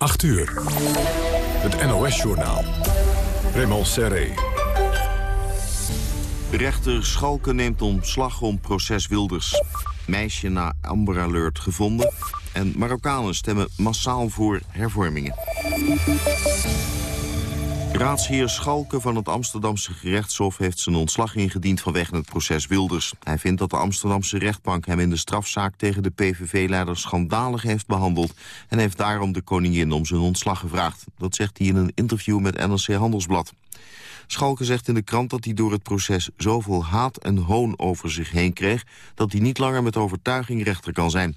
8 uur. Het NOS-journaal. Raymond Serré. Rechter Schalke neemt ontslag om proces Wilders. Meisje na Amber Alert gevonden. En Marokkanen stemmen massaal voor hervormingen. Raadsheer Schalke van het Amsterdamse gerechtshof heeft zijn ontslag ingediend vanwege het proces Wilders. Hij vindt dat de Amsterdamse rechtbank hem in de strafzaak tegen de PVV-leider schandalig heeft behandeld en heeft daarom de koningin om zijn ontslag gevraagd. Dat zegt hij in een interview met NRC Handelsblad. Schalke zegt in de krant dat hij door het proces zoveel haat en hoon over zich heen kreeg... dat hij niet langer met overtuiging rechter kan zijn.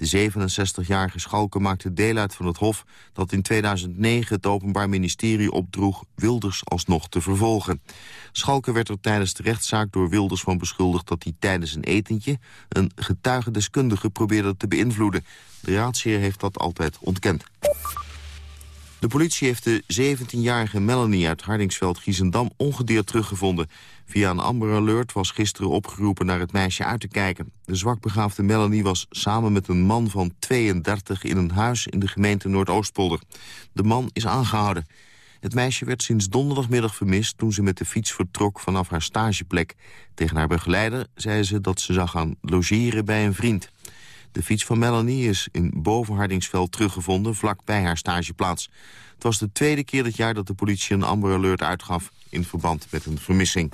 De 67-jarige Schalke maakte deel uit van het Hof... dat in 2009 het Openbaar Ministerie opdroeg Wilders alsnog te vervolgen. Schalke werd er tijdens de rechtszaak door Wilders van beschuldigd... dat hij tijdens een etentje een getuigendeskundige probeerde te beïnvloeden. De raadsheer heeft dat altijd ontkend. De politie heeft de 17-jarige Melanie uit Hardingsveld-Giezendam ongedeerd teruggevonden. Via een Amber Alert was gisteren opgeroepen naar het meisje uit te kijken. De zwakbegaafde Melanie was samen met een man van 32 in een huis in de gemeente Noordoostpolder. De man is aangehouden. Het meisje werd sinds donderdagmiddag vermist toen ze met de fiets vertrok vanaf haar stageplek. Tegen haar begeleider zei ze dat ze zou gaan logeren bij een vriend. De fiets van Melanie is in Bovenhardingsveld teruggevonden, vlak bij haar stageplaats. Het was de tweede keer dit jaar dat de politie een Amber Alert uitgaf in verband met een vermissing.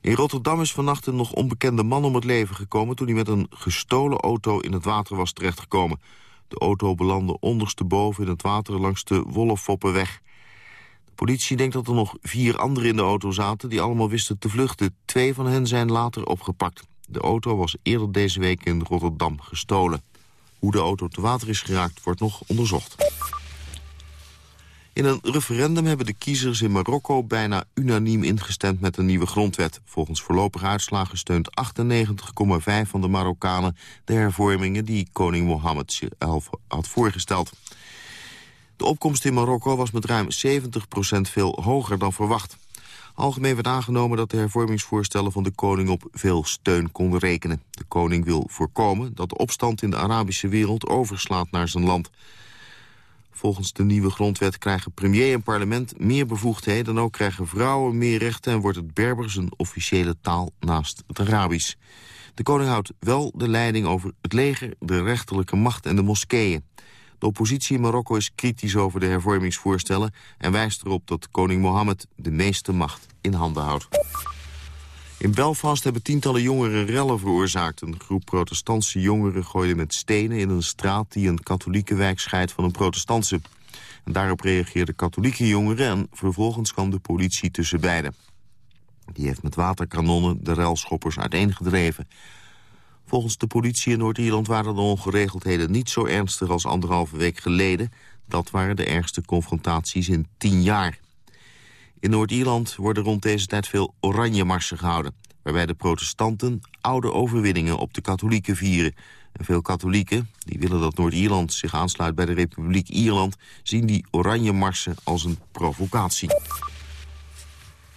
In Rotterdam is vannacht een nog onbekende man om het leven gekomen... toen hij met een gestolen auto in het water was terechtgekomen. De auto belandde ondersteboven in het water langs de Wollefoppenweg. De politie denkt dat er nog vier anderen in de auto zaten... die allemaal wisten te vluchten. Twee van hen zijn later opgepakt. De auto was eerder deze week in Rotterdam gestolen. Hoe de auto te water is geraakt wordt nog onderzocht. In een referendum hebben de kiezers in Marokko bijna unaniem ingestemd met een nieuwe grondwet. Volgens voorlopige uitslagen steunt 98,5 van de Marokkanen de hervormingen die koning Mohammed had voorgesteld. De opkomst in Marokko was met ruim 70% veel hoger dan verwacht. Algemeen werd aangenomen dat de hervormingsvoorstellen van de koning op veel steun konden rekenen. De koning wil voorkomen dat de opstand in de Arabische wereld overslaat naar zijn land. Volgens de nieuwe grondwet krijgen premier en parlement meer bevoegdheden... en ook krijgen vrouwen meer rechten en wordt het Berbers een officiële taal naast het Arabisch. De koning houdt wel de leiding over het leger, de rechterlijke macht en de moskeeën. De oppositie in Marokko is kritisch over de hervormingsvoorstellen... en wijst erop dat koning Mohammed de meeste macht in handen houdt. In Belfast hebben tientallen jongeren rellen veroorzaakt. Een groep protestantse jongeren gooide met stenen in een straat... die een katholieke wijk scheidt van een protestantse. Daarop reageerden katholieke jongeren... en vervolgens kwam de politie tussen beiden. Die heeft met waterkanonnen de relschoppers uiteengedreven. Volgens de politie in Noord-Ierland waren de ongeregeldheden niet zo ernstig als anderhalve week geleden. Dat waren de ergste confrontaties in tien jaar. In Noord-Ierland worden rond deze tijd veel oranje marsen gehouden... waarbij de protestanten oude overwinningen op de katholieken vieren. En veel katholieken, die willen dat Noord-Ierland zich aansluit bij de Republiek Ierland... zien die oranje marsen als een provocatie.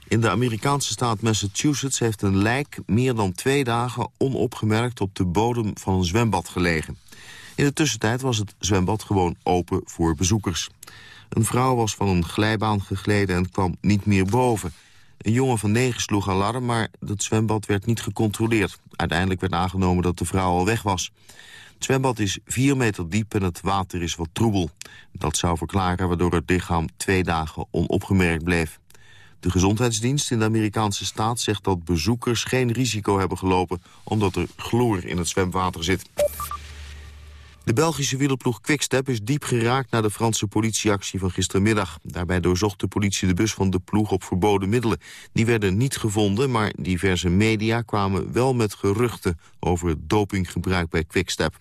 In de Amerikaanse staat Massachusetts heeft een lijk meer dan twee dagen onopgemerkt op de bodem van een zwembad gelegen. In de tussentijd was het zwembad gewoon open voor bezoekers. Een vrouw was van een glijbaan gegleden en kwam niet meer boven. Een jongen van negen sloeg alarm, maar het zwembad werd niet gecontroleerd. Uiteindelijk werd aangenomen dat de vrouw al weg was. Het zwembad is vier meter diep en het water is wat troebel. Dat zou verklaren waardoor het lichaam twee dagen onopgemerkt bleef. De gezondheidsdienst in de Amerikaanse staat zegt dat bezoekers geen risico hebben gelopen... omdat er chloor in het zwemwater zit. De Belgische wielerploeg Quickstep is diep geraakt naar de Franse politieactie van gistermiddag. Daarbij doorzocht de politie de bus van de ploeg op verboden middelen. Die werden niet gevonden, maar diverse media kwamen wel met geruchten over dopinggebruik bij Quickstep.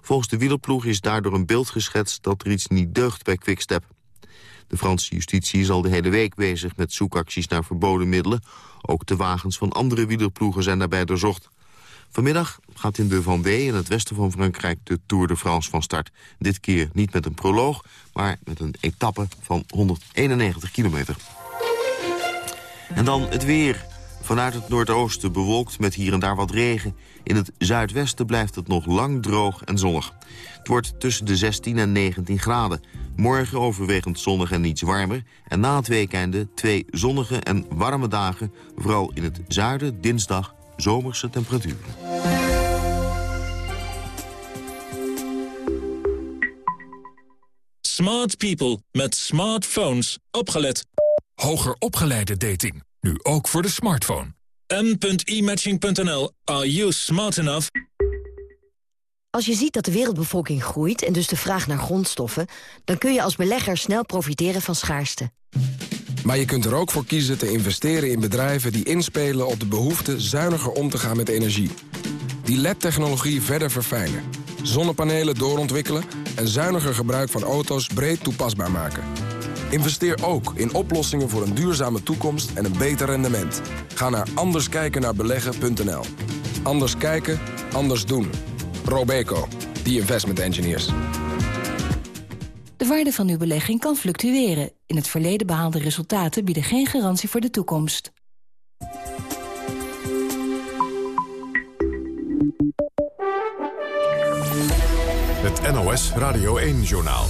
Volgens de wielerploeg is daardoor een beeld geschetst dat er iets niet deugt bij Quickstep. De Franse justitie is al de hele week bezig met zoekacties naar verboden middelen. Ook de wagens van andere wielerploegen zijn daarbij doorzocht. Vanmiddag gaat in de Vendée in het westen van Frankrijk de Tour de France van start. Dit keer niet met een proloog, maar met een etappe van 191 kilometer. En dan het weer. Vanuit het noordoosten bewolkt met hier en daar wat regen. In het zuidwesten blijft het nog lang droog en zonnig. Het wordt tussen de 16 en 19 graden. Morgen overwegend zonnig en iets warmer. En na het weekende twee zonnige en warme dagen. Vooral in het zuiden dinsdag zomerse temperaturen. Smart people met smartphones. Opgelet. Hoger opgeleide dating. Nu ook voor de smartphone. m.imatching.nl. Are you smart enough? Als je ziet dat de wereldbevolking groeit en dus de vraag naar grondstoffen... dan kun je als belegger snel profiteren van schaarste. Maar je kunt er ook voor kiezen te investeren in bedrijven die inspelen op de behoefte zuiniger om te gaan met energie. Die LED-technologie verder verfijnen. Zonnepanelen doorontwikkelen en zuiniger gebruik van auto's breed toepasbaar maken. Investeer ook in oplossingen voor een duurzame toekomst en een beter rendement. Ga naar anderskijkennaarbeleggen.nl. Anders kijken, anders doen. Robeco, the investment engineers. De waarde van uw belegging kan fluctueren. In het verleden behaalde resultaten bieden geen garantie voor de toekomst. Het NOS Radio 1-journaal.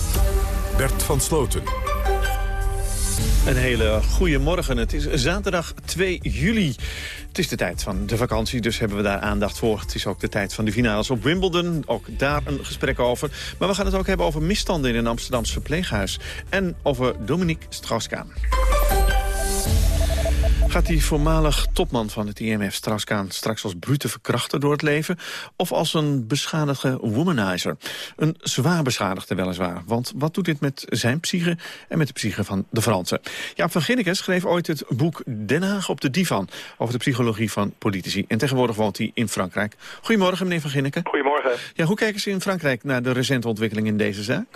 Bert van Sloten. Een hele goede morgen. Het is zaterdag 2 juli. Het is de tijd van de vakantie, dus hebben we daar aandacht voor. Het is ook de tijd van de finales op Wimbledon. Ook daar een gesprek over. Maar we gaan het ook hebben over misstanden in een Amsterdamse verpleeghuis. En over Dominique Strauss-Kaan. Gaat die voormalig topman van het IMF Strauss-Kaan straks als brute verkrachter door het leven? Of als een beschadigde womanizer? Een zwaar beschadigde weliswaar. Want wat doet dit met zijn psyche en met de psyche van de Fransen? Jaap van Ginneke schreef ooit het boek Den Haag op de divan... over de psychologie van politici. En tegenwoordig woont hij in Frankrijk. Goedemorgen, meneer van Ginneke. Goedemorgen. Ja, hoe kijken ze in Frankrijk naar de recente ontwikkeling in deze zaak?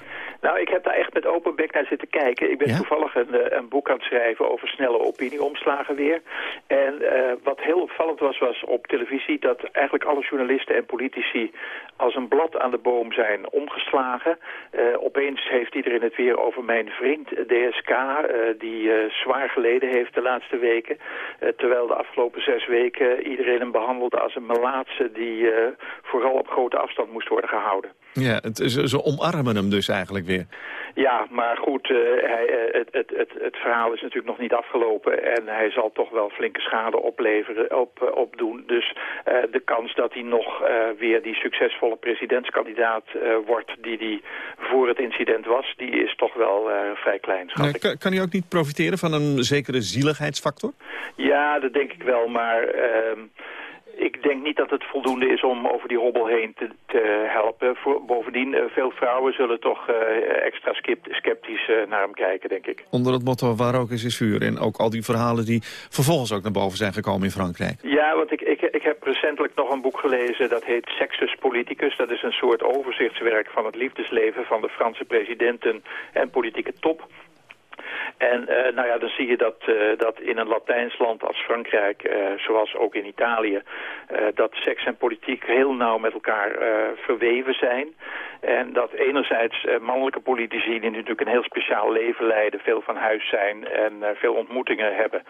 Nou, ik heb daar echt met open bek naar zitten kijken. Ik ben Ja? toevallig een, eh, een boek aan het schrijven over snelle opinieomslagen weer. En eh, wat heel opvallend was, was op televisie dat eigenlijk alle journalisten en politici als een blad aan de boom zijn omgeslagen. Eh, opeens heeft iedereen het weer over mijn vriend DSK, die zwaar geleden heeft de laatste weken. Terwijl de afgelopen zes weken iedereen hem behandelde als een melaatse die vooral op grote afstand moest worden gehouden. Ja, het, ze, ze omarmen hem dus eigenlijk weer. Ja, maar goed, eh, hij, eh, het, het, het, het verhaal is natuurlijk nog niet afgelopen en hij zal toch wel flinke schade opleveren, op, eh, opdoen. Dus de kans dat hij nog weer die succesvolle presidentskandidaat wordt die hij voor het incident was, die is toch wel vrij klein, schat ik. kan, kan hij ook niet profiteren van een zekere zieligheidsfactor? Ja, dat denk ik wel, maar ehm, ik denk niet dat het voldoende is om over die hobbel heen te, te helpen. Voor, bovendien, eh, veel vrouwen zullen toch eh, extra sceptisch eh, naar hem kijken, denk ik. Onder het motto waar ook is, is vuur. En ook al die verhalen die vervolgens ook naar boven zijn gekomen in Frankrijk. Ja, want ik, ik, ik heb recentelijk nog een boek gelezen dat heet Sexus Politicus. Dat is een soort overzichtswerk van het liefdesleven van de Franse presidenten en politieke top. En eh, nou ja, dan zie je dat, eh, dat in een Latijns land als Frankrijk, eh, zoals ook in Italië, dat seks en politiek heel nauw met elkaar verweven zijn. En dat enerzijds mannelijke politici die natuurlijk een heel speciaal leven leiden, veel van huis zijn en veel ontmoetingen hebben,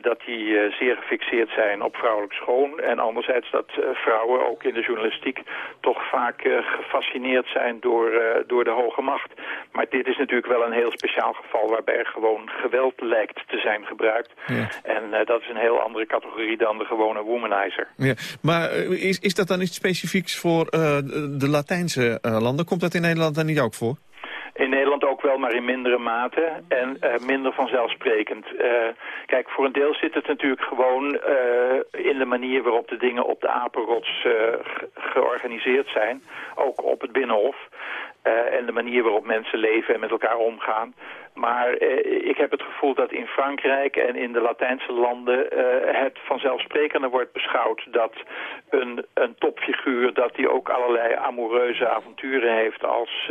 dat die eh, zeer gefixeerd zijn op vrouwelijk schoon. En anderzijds dat eh, vrouwen ook in de journalistiek toch vaak eh, gefascineerd zijn door, eh, door de hoge macht. Maar dit is natuurlijk wel een heel speciaal geval waarbij er gewoon geweld lijkt te zijn gebruikt. Ja. En eh, dat is een heel andere categorie dan de gewone womanizer. Ja, maar eh, is, is dat dan iets specifieks voor eh, de Latijnse eh, landen? Komt dat in Nederland dan niet ook voor? In Nederland ook wel, maar in mindere mate en eh, minder vanzelfsprekend. Eh, kijk, voor een deel zit het natuurlijk gewoon eh, in de manier waarop de dingen op de apenrots ge- georganiseerd zijn. Ook op het Binnenhof. Eh, en de manier waarop mensen leven en met elkaar omgaan. Maar eh, ik heb het gevoel dat in Frankrijk en in de Latijnse landen eh, het vanzelfsprekender wordt beschouwd dat een, een topfiguur, dat die ook allerlei amoureuze avonturen heeft als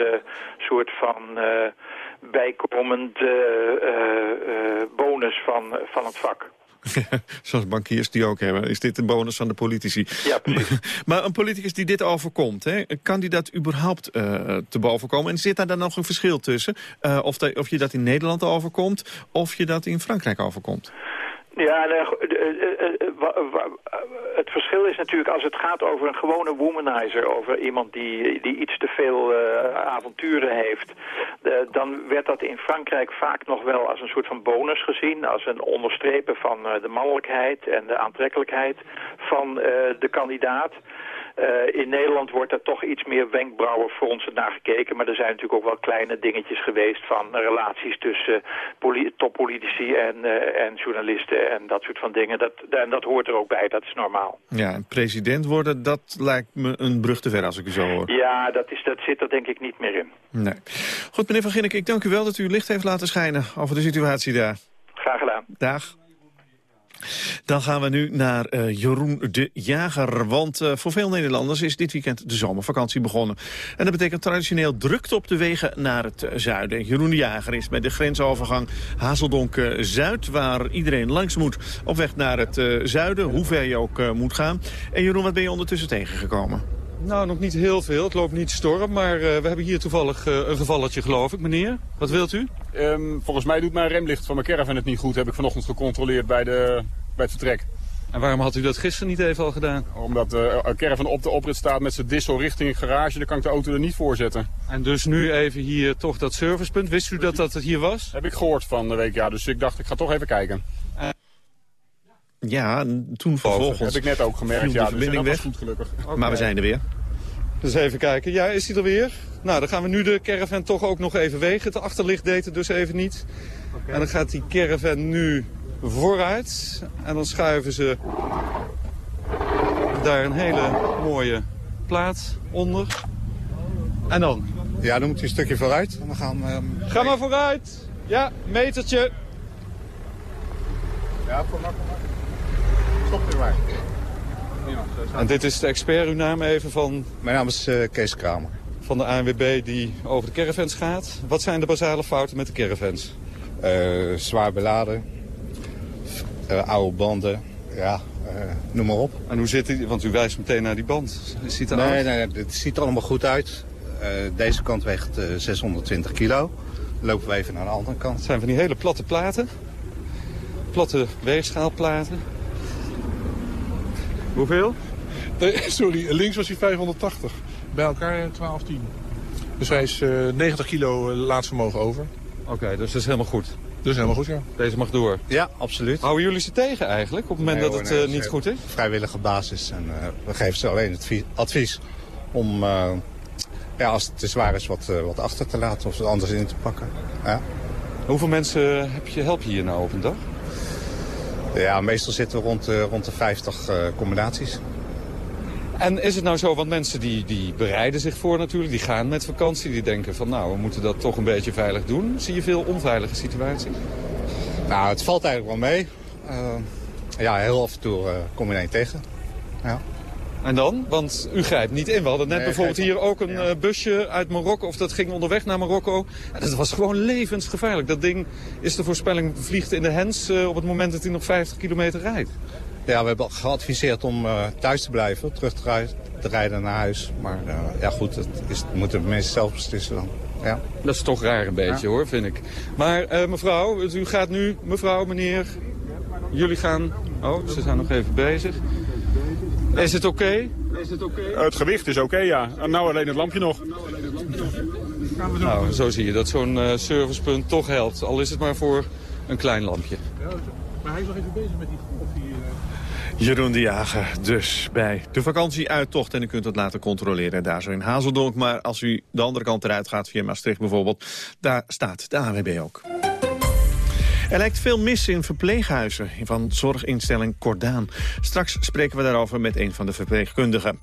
soort van bijkomend eh, bonus van, van het vak. Zoals bankiers die ook hebben. Is dit een bonus van de politici? Ja, precies. Maar een politicus die dit overkomt, hè, kan die dat überhaupt eh, te boven komen? En zit daar dan nog een verschil tussen? Eh, of, de- of je dat in Nederland overkomt, of je dat in Frankrijk overkomt? Ja, het verschil is natuurlijk als het gaat over een gewone womanizer, over iemand die, die iets te veel avonturen heeft, dan werd dat in Frankrijk vaak nog wel als een soort van bonus gezien, als een onderstrepen van de mannelijkheid en de aantrekkelijkheid van de kandidaat. Uh, in Nederland wordt er toch iets meer wenkbrauwenfronsen naar gekeken. Maar er zijn natuurlijk ook wel kleine dingetjes geweest van relaties tussen toppolitici en, uh, en journalisten en dat soort van dingen. Dat, en dat hoort er ook bij, dat is normaal. Ja, president worden, dat lijkt me een brug te ver als ik u zo hoor. Ja, dat, is, dat zit er denk ik niet meer in. Nee. Goed, meneer Van Ginnik, ik dank u wel dat u licht heeft laten schijnen over de situatie daar. Graag gedaan. Dag. Dan gaan we nu naar uh, Jeroen de Jager. Want uh, voor veel Nederlanders is dit weekend de zomervakantie begonnen. En dat betekent traditioneel drukte op de wegen naar het zuiden. Jeroen de Jager is bij de grensovergang Hazeldonk-Zuid... waar iedereen langs moet op weg naar het zuiden, hoe ver je ook moet gaan. En Jeroen, wat ben je ondertussen tegengekomen? Nou, nog niet heel veel. Het loopt niet storm, maar uh, we hebben hier toevallig uh, een gevalletje, geloof ik. Meneer, wat wilt u? Um, volgens mij doet mijn remlicht van mijn caravan het niet goed. Heb ik vanochtend gecontroleerd bij, de, bij het vertrek. En waarom had u dat gisteren niet even al gedaan? Omdat uh, een caravan op de oprit staat met zijn dissel richting garage. Dan kan ik de auto er niet voor zetten. En dus nu even hier toch dat servicepunt. Wist u dat dat het hier was? Heb ik gehoord van de week, ja. Dus ik dacht, ik ga toch even kijken. Ja, toen vervolgens... Heb ik net ook gemerkt, ja. De verbinding dus weg. goed gelukkig. Okay. Maar we zijn er weer. Dus even kijken. Ja, is hij er weer? Nou, dan gaan we nu de caravan toch ook nog even wegen. Het achterlicht deed het dus even niet. Okay. En dan gaat die caravan nu vooruit. En dan schuiven ze daar een hele mooie plaat onder. En dan? Ja, dan moet hij een stukje vooruit. En dan gaan, um... Ga maar vooruit. Ja, metertje. Ja, voor maar, weer maar. En dit is de expert, uw naam even van... Mijn naam is uh, Kees Kramer. Van de ANWB die over de caravans gaat. Wat zijn de basale fouten met de caravans? Uh, zwaar beladen, uh, oude banden, ja, noem maar op. En hoe zit die? Want u wijst meteen naar die band. Ziet er nee, nee, nee, het ziet er allemaal goed uit. deze kant weegt 620 kilo. Dan lopen we even naar de andere kant. Het zijn van die hele platte platen. Platte weegschaalplaten. Hoeveel? Nee, sorry, links was hij 580. Bij elkaar 1210. Dus hij is uh, 90 kilo laadvermogen over. Oké, okay, dus dat is helemaal goed. Dat is helemaal goed, ja. Deze mag door? Ja, absoluut. Houden jullie ze tegen eigenlijk, op het moment nee, dat het nee, uh, niet goed is? Vrijwillige basis. En uh, we geven ze alleen het advies om, uh, ja, als het te zwaar is, wat, wat achter te laten of het anders in te pakken. Ja. Hoeveel mensen heb je, help je hier nou op een dag? Ja, meestal zitten we rond, rond de 50 combinaties. En is het nou zo, want mensen die, die bereiden zich voor natuurlijk, die gaan met vakantie, die denken van nou, we moeten dat toch een beetje veilig doen. Zie je veel onveilige situaties? Nou, het valt eigenlijk wel mee. Uh, ja, heel af en toe uh, kom je één tegen. Ja. En dan? Want u grijpt niet in. We hadden net nee, bijvoorbeeld hier ook een ja. busje uit Marokko, of dat ging onderweg naar Marokko. En dat was gewoon levensgevaarlijk. Dat ding is de voorspelling, vliegt in de hens uh, op het moment dat hij nog 50 kilometer rijdt. Ja, we hebben geadviseerd om uh, thuis te blijven, terug te, rijden, te rijden naar huis. Maar uh, ja goed, dat is, moeten de mensen zelf beslissen dan. Ja. Dat is toch raar een beetje ja. hoor, vind ik. Maar mevrouw, u gaat nu, mevrouw, meneer, jullie gaan... Oh, ze zijn nog even bezig. Is het oké? Okay? Okay? het gewicht is oké, okay, ja. En nou alleen het lampje nog. Nou, zo zie je dat zo'n servicepunt toch helpt. Al is het maar voor een klein lampje. Ja, maar hij is nog even bezig met die Jeroen de Jager dus bij de vakantieuittocht. En u kunt het laten controleren daar zo in Hazeldonk. Maar als u de andere kant eruit gaat, via Maastricht bijvoorbeeld... daar staat de AWB ook. Er lijkt veel mis in verpleeghuizen van zorginstelling Cordaan. Straks spreken we daarover met een van de verpleegkundigen.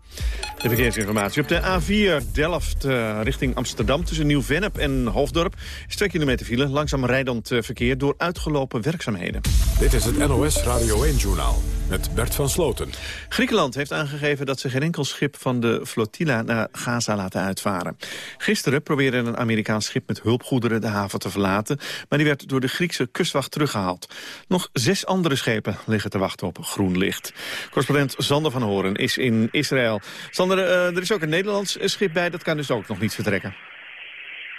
De verkeersinformatie op de A4 Delft uh, richting Amsterdam... tussen Nieuw-Vennep en Hoofddorp is 2 kilometer file. Langzaam rijdend uh, verkeer door uitgelopen werkzaamheden. Dit is het NOS Radio 1-journaal met Bert van Sloten. Griekenland heeft aangegeven dat ze geen enkel schip van de flotilla naar Gaza laten uitvaren. Gisteren probeerde een Amerikaans schip met hulpgoederen de haven te verlaten... maar die werd door de Griekse kustwacht teruggehaald. Nog zes andere schepen liggen te wachten op groen licht. Correspondent Sander van Horen is in Israël. Sander, uh, er is ook een Nederlands schip bij, dat kan dus ook nog niet vertrekken.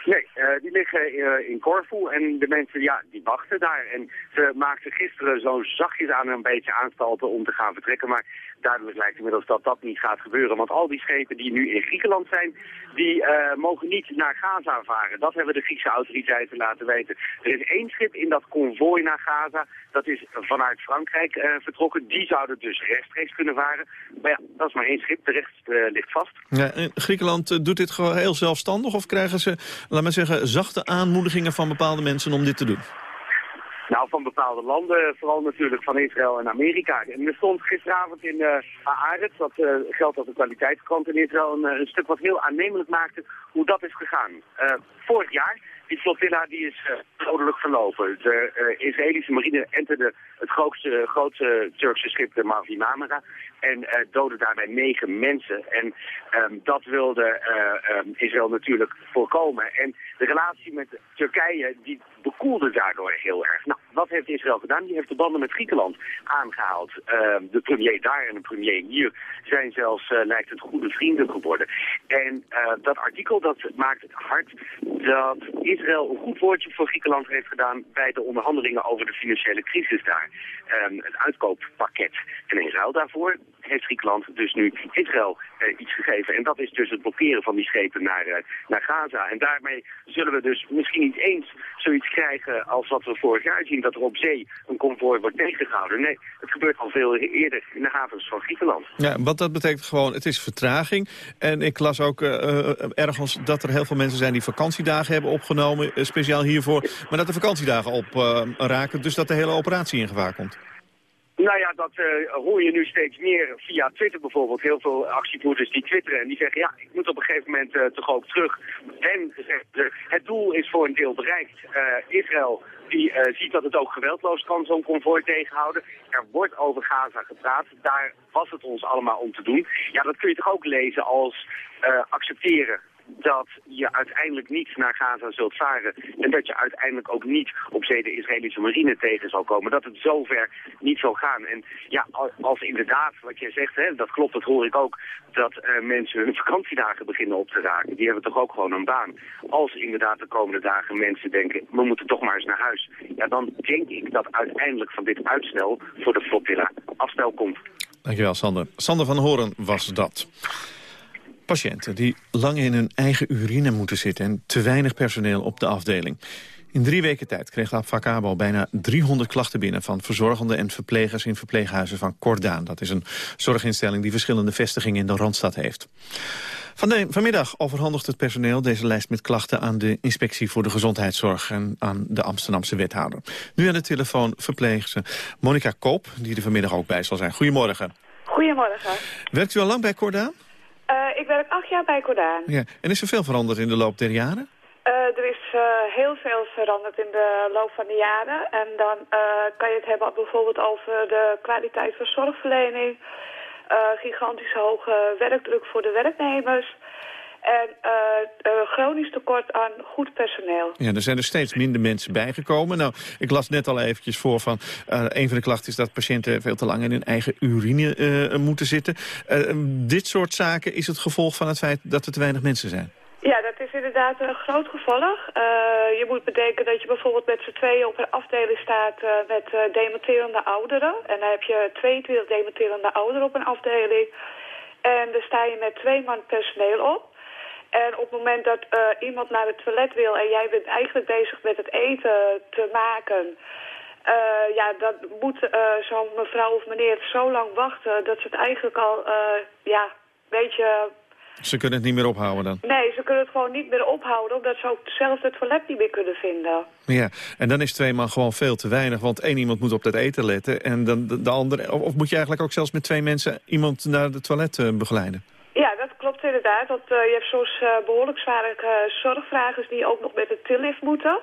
Nee, uh, die liggen in Corfu en de mensen, ja, die wachten daar. En ze maakten gisteren zo zachtjes aan een beetje aanstalten om te gaan vertrekken. Maar duidelijk lijkt inmiddels dat dat niet gaat gebeuren. Want al die schepen die nu in Griekenland zijn, die mogen niet naar Gaza varen. Dat hebben de Griekse autoriteiten laten weten. Er is één schip in dat konvooi naar Gaza. Dat is vanuit Frankrijk vertrokken. Die zouden dus rechtstreeks kunnen varen. Maar ja, dat is maar één schip. De rest ligt vast. Ja, Griekenland doet dit gewoon heel zelfstandig? Of krijgen ze, laat maar zeggen, zachte aanmoedigingen van bepaalde mensen om dit te doen? Nou, van bepaalde landen, vooral natuurlijk van Israël en Amerika. En er stond gisteravond in uh, Haaretz, dat uh, geldt als een kwaliteitskrant in Israël, een, een, stuk wat heel aannemelijk maakte hoe dat is gegaan. Vorig jaar die flotilla die is uh, dodelijk verlopen. De uh, Israëlische marine enterde het grootste, grootste Turkse schip, de Mavi Mamara. En uh, doodde daarbij negen mensen. En um, dat wilde um, Israël natuurlijk voorkomen. En de relatie met Turkije, die bekoelde daardoor heel erg. Nou, wat heeft Israël gedaan? Die heeft de banden met Griekenland aangehaald. Ehm, de premier daar en de premier hier zijn zelfs, lijkt het, goede vrienden geworden. En dat artikel, dat maakt het hard dat Israël een goed woordje voor Griekenland heeft gedaan bij de onderhandelingen over de financiële crisis daar. Um, het uitkooppakket. En in ruil daarvoor heeft Griekenland dus nu Israël uh, iets gegeven. En dat is dus het blokkeren van die schepen naar, naar Gaza. En daarmee zullen we dus misschien niet eens zoiets krijgen als wat we vorig jaar zien, dat er op zee een konvooi wordt tegengehouden. Nee, het gebeurt al veel eerder in de havens van Griekenland. Ja, wat dat betekent gewoon, het is vertraging. En ik las ook uh, ergens dat er heel veel mensen zijn die vakantiedagen hebben opgenomen, speciaal hiervoor. Maar dat de vakantiedagen op raken, dus dat de hele operatie in gevaar komt. Nou ja, dat uh, hoor je nu steeds meer via Twitter bijvoorbeeld. Heel veel actievoerders die twitteren en die zeggen... ja, ik moet op een gegeven moment uh, toch ook terug. En uh, het doel is voor een deel bereikt. Israël die ziet dat het ook geweldloos kan zo'n konvooi tegenhouden. Er wordt over Gaza gepraat. Daar was het ons allemaal om te doen. Ja, dat kun je toch ook lezen als accepteren dat je uiteindelijk niet naar Gaza zult varen. En dat je uiteindelijk ook niet op zee de Israëlische marine tegen zal komen. Dat het zover niet zal gaan. En ja, als inderdaad, wat jij zegt, hè, dat klopt, dat hoor ik ook, dat uh, mensen hun vakantiedagen beginnen op te raken. Die hebben toch ook gewoon een baan. Als inderdaad de komende dagen mensen denken, we moeten toch maar eens naar huis. Ja, dan denk ik dat uiteindelijk van dit uitstel voor de flotilla afstel komt. Dankjewel, Sander. Sander van Horen was dat. Patiënten die lang in hun eigen urine moeten zitten... en te weinig personeel op de afdeling. In drie weken tijd kreeg Abfacabo bijna 300 klachten binnen... van verzorgenden en verplegers in verpleeghuizen van Cordaan. Dat is een zorginstelling die verschillende vestigingen in de Randstad heeft. vanmiddag overhandigt het personeel deze lijst met klachten... aan de Inspectie voor de Gezondheidszorg en aan de Amsterdamse wethouder. Nu aan de telefoon verpleegster Monika Koop, die er vanmiddag ook bij zal zijn. Goedemorgen. Goedemorgen. Werkt u al lang bij Cordaan? Uh, ik werk acht jaar bij Cordaan. Ja. En is er veel veranderd in de loop der jaren? Uh, er is uh, heel veel veranderd in de loop van de jaren. En dan kan je het hebben bijvoorbeeld over de kwaliteit van zorgverlening... gigantisch hoge werkdruk voor de werknemers... En uh, chronisch tekort aan goed personeel. Ja, er zijn er steeds minder mensen bijgekomen. Nou, ik las net al eventjes voor van... Uh, een van de klachten is dat patiënten veel te lang in hun eigen urine uh, moeten zitten. dit soort zaken is het gevolg van het feit dat er te weinig mensen zijn. Ja, dat is inderdaad een groot gevolg. je moet bedenken dat je bijvoorbeeld met z'n tweeën op een afdeling staat met dementerende ouderen. En dan heb je 22 dementerende ouderen op een afdeling. En dan sta je met twee man personeel op. En op het moment dat uh, iemand naar het toilet wil en jij bent eigenlijk bezig met het eten te maken... Uh, ja, dan moet uh, zo'n mevrouw of meneer zo lang wachten dat ze het eigenlijk al, ja, een beetje... Ze kunnen het niet meer ophouden dan? Nee, ze kunnen het gewoon niet meer ophouden, omdat ze ook zelf het toilet niet meer kunnen vinden. Ja, en dan is twee man gewoon veel te weinig, want één iemand moet op dat eten letten en dan de, de andere... Of, of, moet je eigenlijk ook zelfs met twee mensen iemand naar het toilet begeleiden? Dat inderdaad. Want uh, je hebt soms uh, behoorlijk zware uh, zorgvragers die ook nog met het tillift moeten.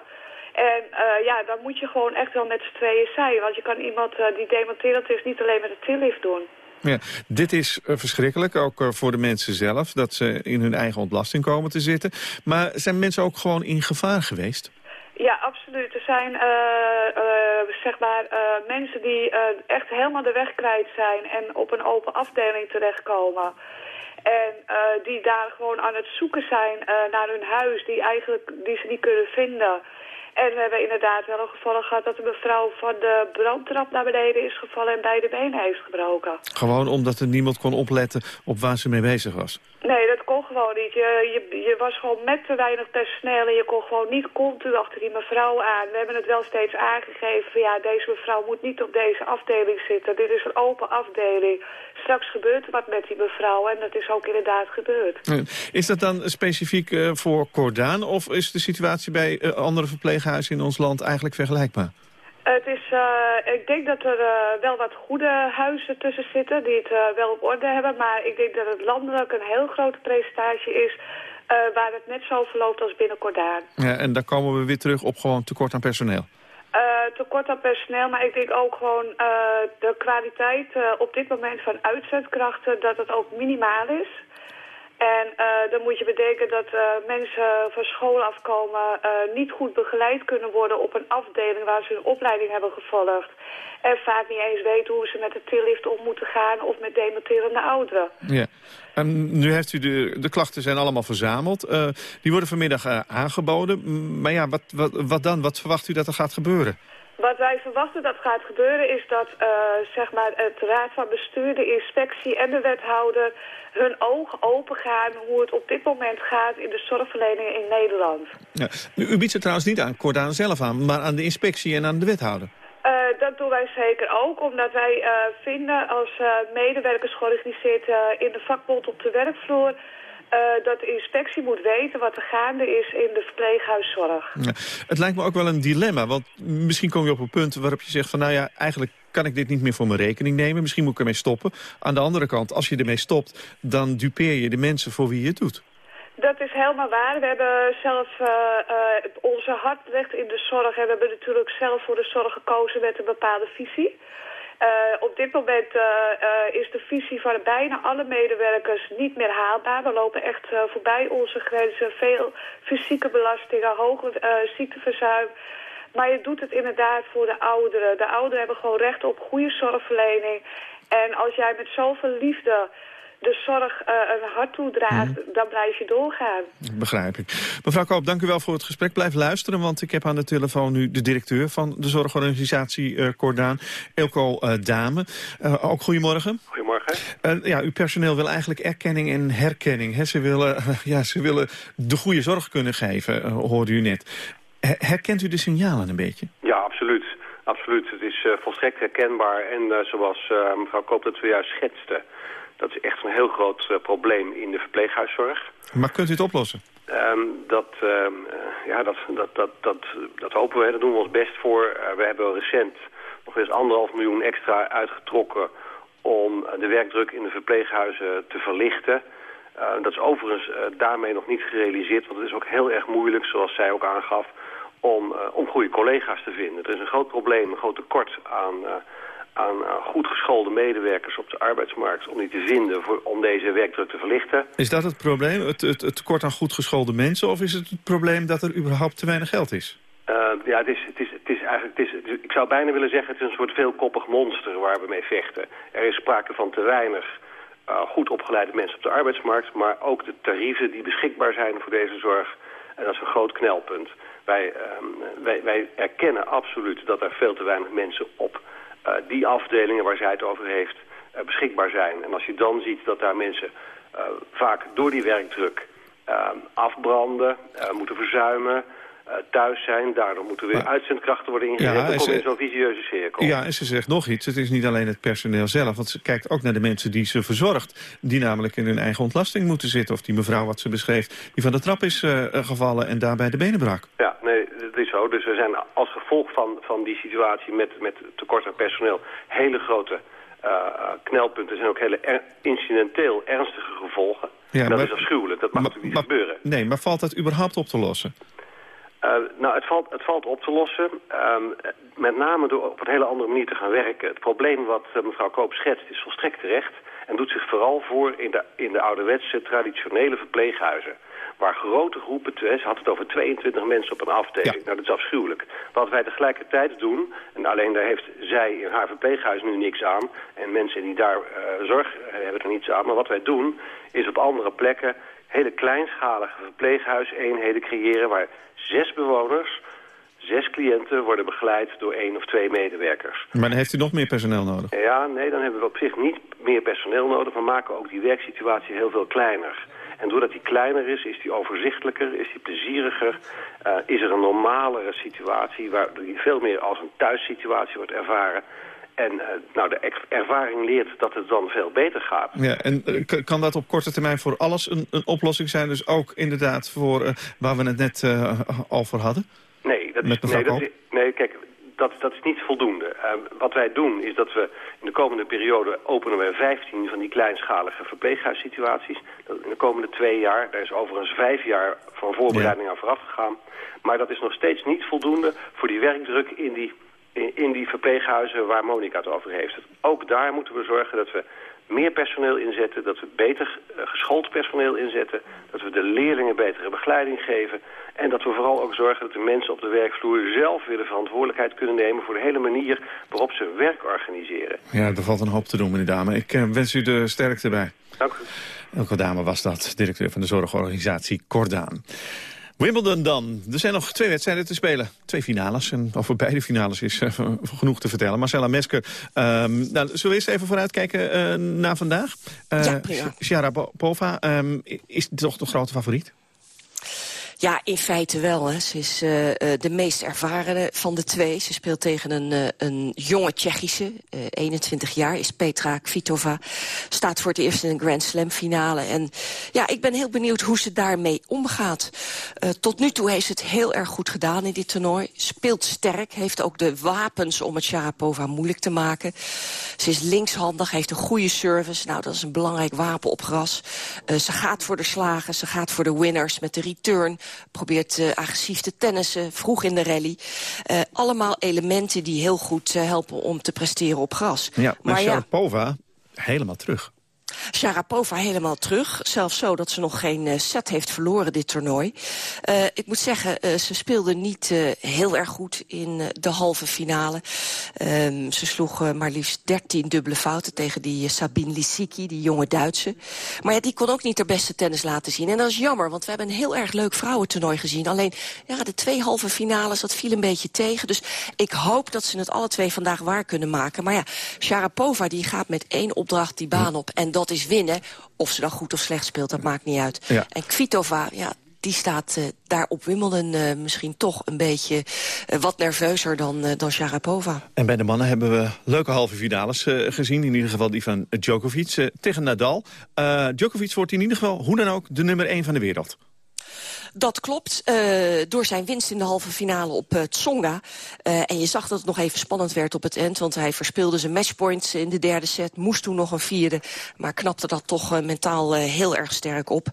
En ja, dan moet je gewoon echt wel met z'n tweeën zijn. Want je kan iemand die demonterend is niet alleen met het tillift doen. Ja, dit is verschrikkelijk, ook voor de mensen zelf, dat ze in hun eigen ontlasting komen te zitten. Maar zijn mensen ook gewoon in gevaar geweest? Ja, absoluut. Er zijn zeg maar, mensen die echt helemaal de weg kwijt zijn en op een open afdeling terechtkomen. En die daar gewoon aan het zoeken zijn naar hun huis, die, eigenlijk, die ze niet kunnen vinden... En we hebben inderdaad wel een geval gehad dat de mevrouw van de brandtrap naar beneden is gevallen en beide benen heeft gebroken. Gewoon omdat er niemand kon opletten op waar ze mee bezig was? Nee, dat kon gewoon niet. Je, je, je was gewoon met te weinig personeel en je kon gewoon niet continu achter die mevrouw aan. We hebben het wel steeds aangegeven van ja, deze mevrouw moet niet op deze afdeling zitten. Dit is een open afdeling. Straks gebeurt er wat met die mevrouw en dat is ook inderdaad gebeurd. Is dat dan specifiek uh, voor Cordaan of is de situatie bij uh, andere verpleeghuizen in ons land eigenlijk vergelijkbaar? Het is, uh, ik denk dat er uh, wel wat goede huizen tussen zitten die het uh, wel op orde hebben. Maar ik denk dat het landelijk een heel grote presentatie is waar het net zo verloopt als binnen Cordaan. Ja, en daar komen we weer terug op gewoon tekort aan personeel. tekort aan personeel, maar ik denk ook gewoon de kwaliteit op dit moment van uitzendkrachten dat het ook minimaal is. En uh, dan moet je bedenken dat uh, mensen van school afkomen... Uh, niet goed begeleid kunnen worden op een afdeling waar ze hun opleiding hebben gevolgd. En vaak niet eens weten hoe ze met de tillift om moeten gaan of met dementerende ouderen. Ja. En nu heeft u de, de klachten zijn allemaal verzameld. die worden vanmiddag aangeboden. Maar ja, wat, wat, wat dan? Wat verwacht u dat er gaat gebeuren? Wat wij verwachten dat gaat gebeuren is dat uh, zeg maar het raad van bestuur, de inspectie en de wethouder hun ogen open gaan hoe het op dit moment gaat in de zorgverlening in Nederland. Ja. U biedt ze trouwens niet aan Cordaan zelf aan, maar aan de inspectie en aan de wethouder. Uh, dat doen wij zeker ook, omdat wij uh, vinden als medewerkers georganiseerd in de vakbond op de werkvloer uh, dat de inspectie moet weten wat er gaande is in de verpleeghuiszorg. Ja, het lijkt me ook wel een dilemma, want misschien kom je op een punt waarop je zegt van nou ja, eigenlijk kan ik dit niet meer voor mijn rekening nemen. Misschien moet ik ermee stoppen. Aan de andere kant, als je ermee stopt, dan dupeer je de mensen voor wie je het doet. Dat is helemaal waar. We hebben zelf uh, uh, onze hart in de zorg. En we hebben natuurlijk zelf voor de zorg gekozen met een bepaalde visie. Uh, op dit moment uh, uh, is de visie van bijna alle medewerkers niet meer haalbaar. We lopen echt voorbij onze grenzen. Veel fysieke belastingen, hoge ziekteverzuim. Maar je doet het inderdaad voor de ouderen. De ouderen hebben gewoon recht op goede zorgverlening. En als jij met zoveel liefde de zorg uh, een hart toedraagt, mm. dan blijf je doorgaan. Begrijp ik. Mevrouw Koop, dank u wel voor het gesprek. Blijf luisteren, want ik heb aan de telefoon nu de directeur van de zorgorganisatie uh, Cordaan, Elko uh, Dame. ook goedemorgen. Goedemorgen. ja, uw personeel wil eigenlijk erkenning en herkenning. Hè? Ze, willen, ja, ze willen de goede zorg kunnen geven, hoorde u net. Herkent u de signalen een beetje? Ja, absoluut. Absoluut. Het is volstrekt herkenbaar en zoals mevrouw Koop dat zojuist schetste dat is echt een heel groot uh, probleem in de verpleeghuiszorg. Maar kunt u het oplossen? Um, dat, uh, ja, dat, dat, dat, dat, dat hopen we, daar doen we ons best voor. Uh, we hebben recent nog eens anderhalf miljoen extra uitgetrokken om de werkdruk in de verpleeghuizen te verlichten. dat is overigens daarmee nog niet gerealiseerd, want het is ook heel erg moeilijk, zoals zij ook aangaf, om, om goede collega's te vinden. Er is een groot probleem, een groot tekort aan aan goed geschoolde medewerkers op de arbeidsmarkt om die te vinden voor, om deze werkdruk te verlichten. Is dat het probleem, het, het, het tekort aan goed geschoolde mensen, of is het het probleem dat er überhaupt te weinig geld is? Uh, ja, het is, het is, het is eigenlijk, het is, ik zou bijna willen zeggen, het is een soort veelkoppig monster waar we mee vechten. Er is sprake van te weinig uh, goed opgeleide mensen op de arbeidsmarkt, maar ook de tarieven die beschikbaar zijn voor deze zorg. En dat is een groot knelpunt. Wij, uh, wij, wij erkennen absoluut dat er veel te weinig mensen op die afdelingen waar zij het over heeft uh, beschikbaar zijn. En als je dan ziet dat daar mensen uh, vaak door die werkdruk afbranden, moeten verzuimen... thuis zijn, daardoor moeten weer uitzendkrachten worden ingezet. Ja, dan kom je in zo'n visieuze cirkel. Ja, en ze zegt nog iets. Het is niet alleen het personeel zelf. Want ze kijkt ook naar de mensen die ze verzorgt. Die namelijk in hun eigen ontlasting moeten zitten. Of die mevrouw wat ze beschreef, die van de trap is gevallen en daarbij de benen brak. Ja, nee, dat is zo. Dus we zijn als gevolg van, van die situatie met, met tekort aan personeel hele grote uh, knelpunten. zijn ook hele er, incidenteel ernstige gevolgen. Ja, en dat is afschuwelijk. Dat mag maar, natuurlijk niet gebeuren. Nee, maar valt dat überhaupt op te lossen? Uh, nou, het valt, het valt op te lossen. Um, met name door op een hele andere manier te gaan werken. Het probleem wat uh, mevrouw Koop schetst is volstrekt terecht. En doet zich vooral voor in de, in de ouderwetse traditionele verpleeghuizen waar grote groepen, ze had het over 22 mensen op een afdeling. Nou, dat is afschuwelijk. Wat wij tegelijkertijd doen, en alleen daar heeft zij in haar verpleeghuis nu niks aan, en mensen die daar uh, zorg hebben er niets aan, maar wat wij doen is op andere plekken hele kleinschalige verpleeghuiseenheden creëren waar zes bewoners zes cliënten worden begeleid door één of twee medewerkers. Maar dan heeft u nog meer personeel nodig? Ja, nee, dan hebben we op zich niet meer personeel nodig. We maken ook die werksituatie heel veel kleiner. En doordat die kleiner is, is die overzichtelijker, is die plezieriger. Uh, is er een normalere situatie, waar die veel meer als een thuissituatie wordt ervaren. En uh, nou, de ervaring leert dat het dan veel beter gaat. Ja, en uh, kan dat op korte termijn voor alles een, een oplossing zijn? Dus ook inderdaad voor waar we het net over hadden? Nee, dat is, nee, dat is, nee kijk, dat, dat is niet voldoende. Uh, wat wij doen is dat we in de komende periode openen we 15 van die kleinschalige verpleeghuissituaties. In de komende twee jaar, daar is overigens vijf jaar van voorbereiding ja. aan vooraf gegaan. Maar dat is nog steeds niet voldoende voor die werkdruk in die, in, in die verpleeghuizen waar Monika het over heeft. Ook daar moeten we zorgen dat we meer personeel inzetten, dat we beter uh, geschoold personeel inzetten, dat we de leerlingen betere begeleiding geven en dat we vooral ook zorgen dat de mensen op de werkvloer zelf weer de verantwoordelijkheid kunnen nemen voor de hele manier waarop ze werk organiseren. Ja, er valt een hoop te doen, meneer Dame. Ik uh, wens u de sterkte bij. Dank u. Elke Dame was dat, directeur van de zorgorganisatie Cordaan. Wimbledon dan. Er zijn nog twee wedstrijden te spelen. Twee finales. En over beide finales is uh, genoeg te vertellen. Marcella Mesker, um, nou, zullen we eerst even vooruitkijken uh, naar vandaag? Uh, ja, prima. Sharapova um, is toch de grote favoriet? Ja, in feite wel. Hè. Ze is uh, de meest ervaren van de twee. Ze speelt tegen een, uh, een jonge Tsjechische, uh, 21 jaar, is Petra Kvitova. Staat voor het eerst in een Grand Slam finale. En ja, ik ben heel benieuwd hoe ze daarmee omgaat. tot nu toe heeft ze het heel erg goed gedaan in dit toernooi. Speelt sterk, heeft ook de wapens om het Sharapova moeilijk te maken. Ze is linkshandig, heeft een goede service. Nou, dat is een belangrijk wapen op gras. ze gaat voor de slagen, ze gaat voor de winners met de return probeert uh, agressief te tennissen, vroeg in de rally. Uh, allemaal elementen die heel goed uh, helpen om te presteren op gras. Ja, maar, maar Sharapova ja, helemaal terug. Sharapova helemaal terug. Zelfs zo dat ze nog geen uh, set heeft verloren dit toernooi. Uh, ik moet zeggen, uh, ze speelde niet heel erg goed in de halve finale. Um, ze sloeg maar liefst 13 dubbele fouten tegen die Sabine Lisicki, die jonge Duitse. Maar ja, die kon ook niet haar beste tennis laten zien. En dat is jammer, want we hebben een heel erg leuk vrouwentoernooi gezien. Alleen, ja, de twee halve finales, dat viel een beetje tegen. Dus ik hoop dat ze het alle twee vandaag waar kunnen maken. Maar ja, Sharapova die gaat met één opdracht die baan op. En dat is winnen. Of ze dan goed of slecht speelt, dat maakt niet uit. Ja. En Kvitova, ja, die staat uh, daar op Wimbledon uh, misschien toch een beetje uh, wat nerveuzer dan, dan Sharapova. En bij de mannen hebben we leuke halve finales gezien. In ieder geval die van Djokovic tegen Nadal. Djokovic wordt in ieder geval hoe dan ook de nummer 1 van de wereld. Dat klopt. Uh, door zijn winst in de halve finale op uh, Tsonga. Uh, en je zag dat het nog even spannend werd op het eind. Want hij verspeelde zijn matchpoints in de derde set. Moest toen nog een vierde. Maar knapte dat toch mentaal heel erg sterk op.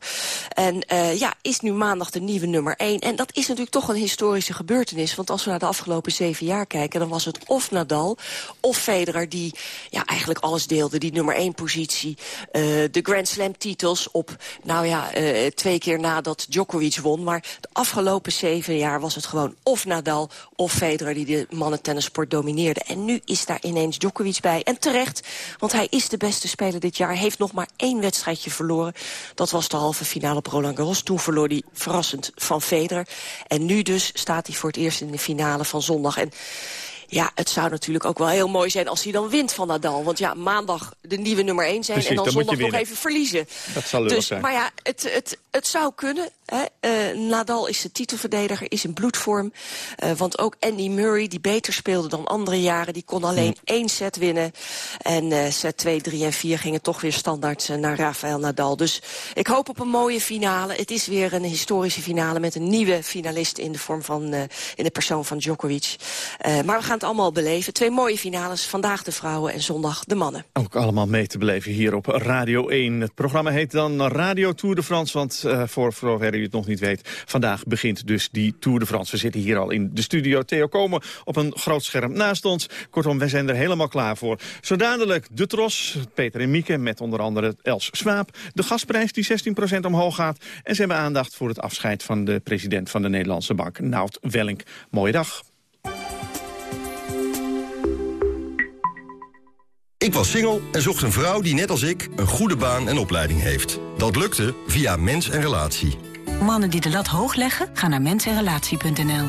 En ja, is nu maandag de nieuwe nummer één. En dat is natuurlijk toch een historische gebeurtenis. Want als we naar de afgelopen zeven jaar kijken... dan was het of Nadal of Federer die ja, eigenlijk alles deelde. Die nummer één positie. de Grand Slam titels op, nou ja, twee keer nadat Djokovic Maar de afgelopen zeven jaar was het gewoon of Nadal of Federer... die de mannentennissport domineerde. En nu is daar ineens Djokovic bij. En terecht, want hij is de beste speler dit jaar. heeft nog maar één wedstrijdje verloren. Dat was de halve finale op Roland Garros. Toen verloor hij verrassend van Federer. En nu dus staat hij voor het eerst in de finale van zondag. En ja, het zou natuurlijk ook wel heel mooi zijn als hij dan wint van Nadal. Want ja, maandag de nieuwe nummer 1 zijn Precies, en dan, dan zondag nog even verliezen. Dat zal dus, zijn. Maar ja, het, het, het zou kunnen. Hè. Uh, Nadal is de titelverdediger, is in bloedvorm. Uh, want ook Andy Murray, die beter speelde dan andere jaren... die kon alleen hmm. één set winnen. En uh, set 2, 3 en 4 gingen toch weer standaard naar Rafael Nadal. Dus ik hoop op een mooie finale. Het is weer een historische finale met een nieuwe finalist... in de vorm van, in de persoon van Djokovic. maar we gaan gaan allemaal beleven. Twee mooie finales, vandaag de vrouwen en zondag de mannen. Ook allemaal mee te beleven hier op Radio 1. Het programma heet dan Radio Tour de France, want uh, voor zover u het nog niet weet... vandaag begint dus die Tour de France. We zitten hier al in de studio. Theo Komen op een groot scherm naast ons. Kortom, wij zijn er helemaal klaar voor. Zo dadelijk de Tros, Peter en Mieke met onder andere Els Swaap. De gasprijs die 16% omhoog gaat. En ze hebben aandacht voor het afscheid van de president van de Nederlandse Bank, Nout Welling. Mooie dag. Ik was single en zocht een vrouw die net als ik een goede baan en opleiding heeft. Dat lukte via Mens en Relatie. Mannen die de lat hoog leggen, gaan naar mensenrelatie.nl.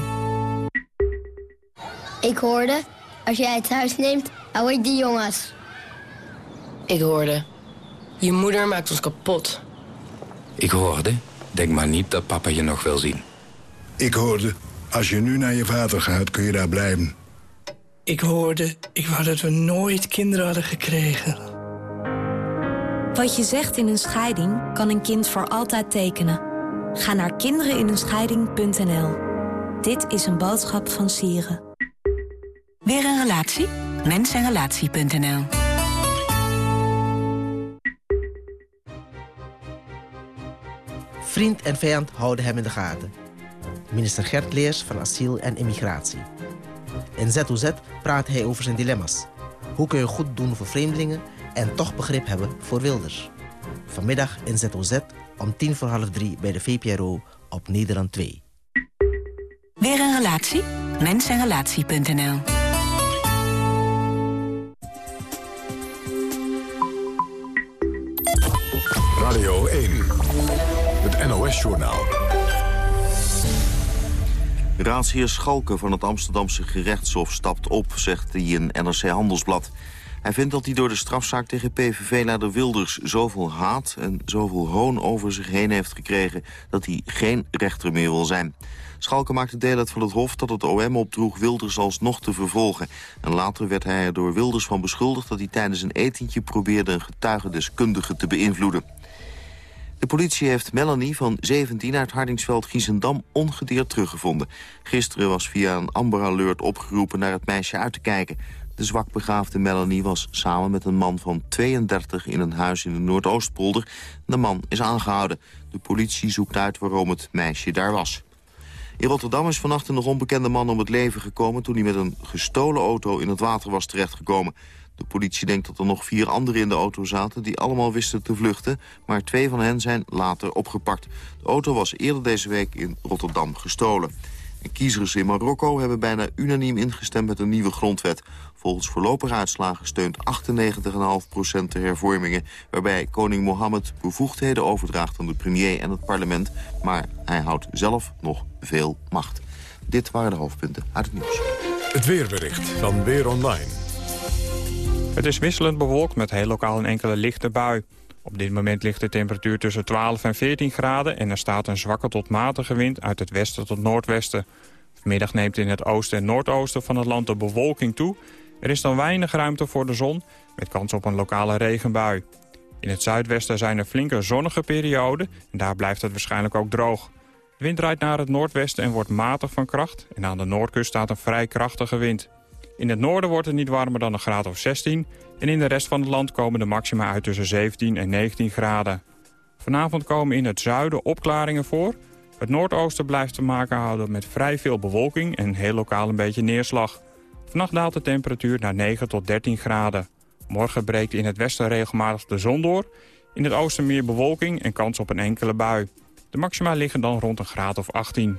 Ik hoorde, als jij het huis neemt, hou ik die jongens. Ik hoorde, je moeder maakt ons kapot. Ik hoorde, denk maar niet dat papa je nog wil zien. Ik hoorde, als je nu naar je vader gaat, kun je daar blijven. Ik hoorde, ik wou dat we nooit kinderen hadden gekregen. Wat je zegt in een scheiding, kan een kind voor altijd tekenen. Ga naar kindereninenscheiding.nl. Dit is een boodschap van Sieren. Weer een relatie? Mensenrelatie.nl Vriend en vijand houden hem in de gaten. Minister Gert Leers van Asiel en Immigratie. In ZOZ praat hij over zijn dilemma's. Hoe kun je goed doen voor vreemdelingen en toch begrip hebben voor wilders? Vanmiddag in ZOZ om tien voor half drie bij de VPRO op Nederland 2. Weer een relatie? Mensenrelatie.nl Radio 1, het NOS-journaal. Raadsheer Schalke van het Amsterdamse gerechtshof stapt op, zegt hij in NRC Handelsblad. Hij vindt dat hij door de strafzaak tegen PVV-leider Wilders zoveel haat en zoveel hoon over zich heen heeft gekregen dat hij geen rechter meer wil zijn. Schalke maakte deel uit van het hof dat het OM opdroeg Wilders alsnog te vervolgen. En later werd hij er door Wilders van beschuldigd dat hij tijdens een etentje probeerde een getuigendeskundige te beïnvloeden. De politie heeft Melanie van 17 uit Hardingsveld-Giessendam ongedeerd teruggevonden. Gisteren was via een Amber Alert opgeroepen naar het meisje uit te kijken. De zwakbegaafde Melanie was samen met een man van 32 in een huis in de Noordoostpolder. De man is aangehouden. De politie zoekt uit waarom het meisje daar was. In Rotterdam is vannacht een nog onbekende man om het leven gekomen... toen hij met een gestolen auto in het water was terechtgekomen. De politie denkt dat er nog vier anderen in de auto zaten... die allemaal wisten te vluchten, maar twee van hen zijn later opgepakt. De auto was eerder deze week in Rotterdam gestolen. En kiezers in Marokko hebben bijna unaniem ingestemd met een nieuwe grondwet. Volgens voorlopige uitslagen steunt 98,5% de hervormingen... waarbij koning Mohammed bevoegdheden overdraagt aan de premier en het parlement. Maar hij houdt zelf nog veel macht. Dit waren de hoofdpunten uit het nieuws. Het weerbericht van Weer Online. Het is wisselend bewolkt met heel lokaal een enkele lichte bui. Op dit moment ligt de temperatuur tussen 12 en 14 graden... en er staat een zwakke tot matige wind uit het westen tot noordwesten. Vanmiddag neemt in het oosten en noordoosten van het land de bewolking toe. Er is dan weinig ruimte voor de zon, met kans op een lokale regenbui. In het zuidwesten zijn er flinke zonnige perioden... en daar blijft het waarschijnlijk ook droog. De wind draait naar het noordwesten en wordt matig van kracht... en aan de noordkust staat een vrij krachtige wind. In het noorden wordt het niet warmer dan een graad of 16... en in de rest van het land komen de maxima uit tussen 17 en 19 graden. Vanavond komen in het zuiden opklaringen voor. Het noordoosten blijft te maken houden met vrij veel bewolking... en heel lokaal een beetje neerslag. Vannacht daalt de temperatuur naar 9 tot 13 graden. Morgen breekt in het westen regelmatig de zon door. In het oosten meer bewolking en kans op een enkele bui. De maxima liggen dan rond een graad of 18.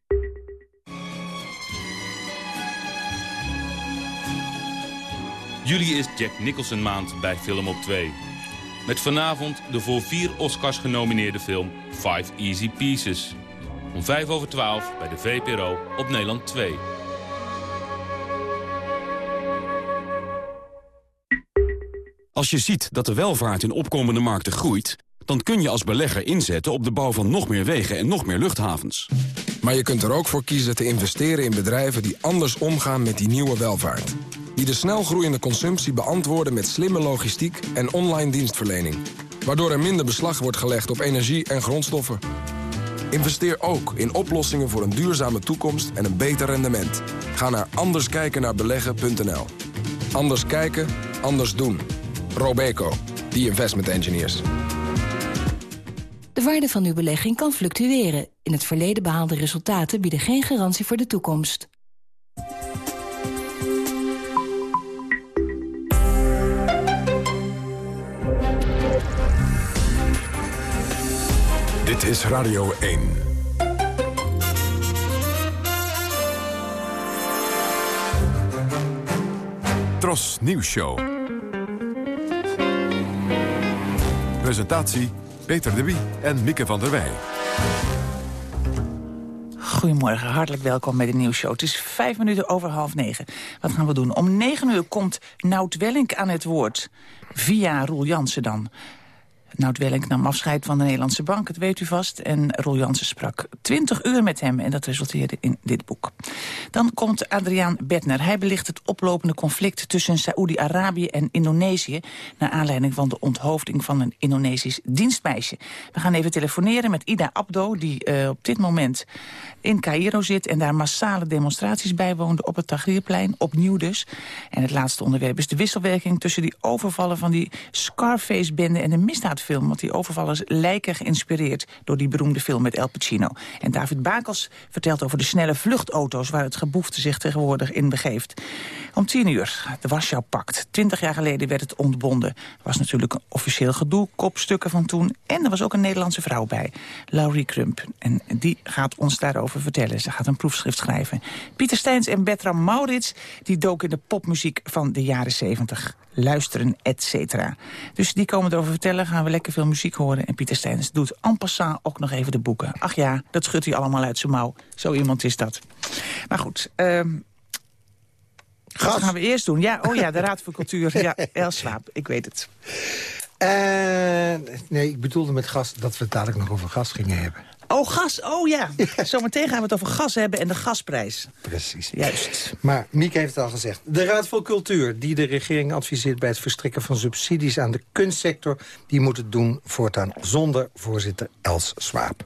Juli is Jack Nicholson maand bij Film op 2. Met vanavond de voor vier Oscars genomineerde film Five Easy Pieces. Om 5 over 12 bij de VPRO op Nederland 2. Als je ziet dat de welvaart in opkomende markten groeit... dan kun je als belegger inzetten op de bouw van nog meer wegen en nog meer luchthavens. Maar je kunt er ook voor kiezen te investeren in bedrijven die anders omgaan met die nieuwe welvaart. Die de snelgroeiende consumptie beantwoorden met slimme logistiek en online dienstverlening. Waardoor er minder beslag wordt gelegd op energie en grondstoffen. Investeer ook in oplossingen voor een duurzame toekomst en een beter rendement. Ga naar anderskijkennaarbeleggen.nl. Anders kijken, anders doen. Robeco, the investment engineers. De waarde van uw belegging kan fluctueren. In het verleden behaalde resultaten bieden geen garantie voor de toekomst. Dit is Radio 1. Tros Nieuws Show. Presentatie Peter de Wie en Mieke van der Wij. Goedemorgen, hartelijk welkom bij de nieuwsshow. Het is vijf minuten over half negen. Wat gaan we doen? Om negen uur komt Nout Wellink aan het woord. Via Roel Jansen dan. Nout Wellink nam afscheid van de Nederlandse Bank, dat weet u vast. En Roel Jansen sprak 20 uur met hem en dat resulteerde in dit boek. Dan komt Adriaan Bettner. Hij belicht het oplopende conflict tussen Saoedi-Arabië en Indonesië... naar aanleiding van de onthoofding van een Indonesisch dienstmeisje. We gaan even telefoneren met Ida Abdo, die uh, op dit moment in Cairo zit... en daar massale demonstraties bijwoonde op het Tahrirplein, opnieuw dus. En het laatste onderwerp is de wisselwerking tussen die overvallen van die Scarface-bende en de misdaadfilm. Want die overvallers lijken geïnspireerd door die beroemde film met El Pacino. En David Bakels vertelt over de snelle vluchtauto's waar het geboefte zich tegenwoordig in begeeft. Om tien uur, de Warschau-pact. Twintig jaar geleden werd het ontbonden. Er was natuurlijk een officieel gedoe, kopstukken van toen. En er was ook een Nederlandse vrouw bij, Laurie Krump. En die gaat ons daarover vertellen. Ze gaat een proefschrift schrijven. Pieter Steins en Bertram Maurits die doken in de popmuziek van de jaren zeventig. Luisteren, et cetera. Dus die komen erover vertellen, gaan we lekker veel muziek horen. En Pieter Steins doet en passant ook nog even de boeken. Ach ja, dat schudt hij allemaal uit zijn mouw. Zo iemand is dat. Maar goed, um, Gas. Gaan we eerst doen? Ja, oh ja, de Raad voor Cultuur. Ja, El Slaap, ik weet het. Uh, nee, ik bedoelde met gas dat we het dadelijk nog over gas gingen hebben. Oh, gas. Oh ja. Zometeen gaan we het over gas hebben en de gasprijs. Precies. Juist. Maar Mieke heeft het al gezegd. De Raad voor Cultuur, die de regering adviseert... bij het verstrekken van subsidies aan de kunstsector... die moet het doen voortaan zonder voorzitter Els Swaap.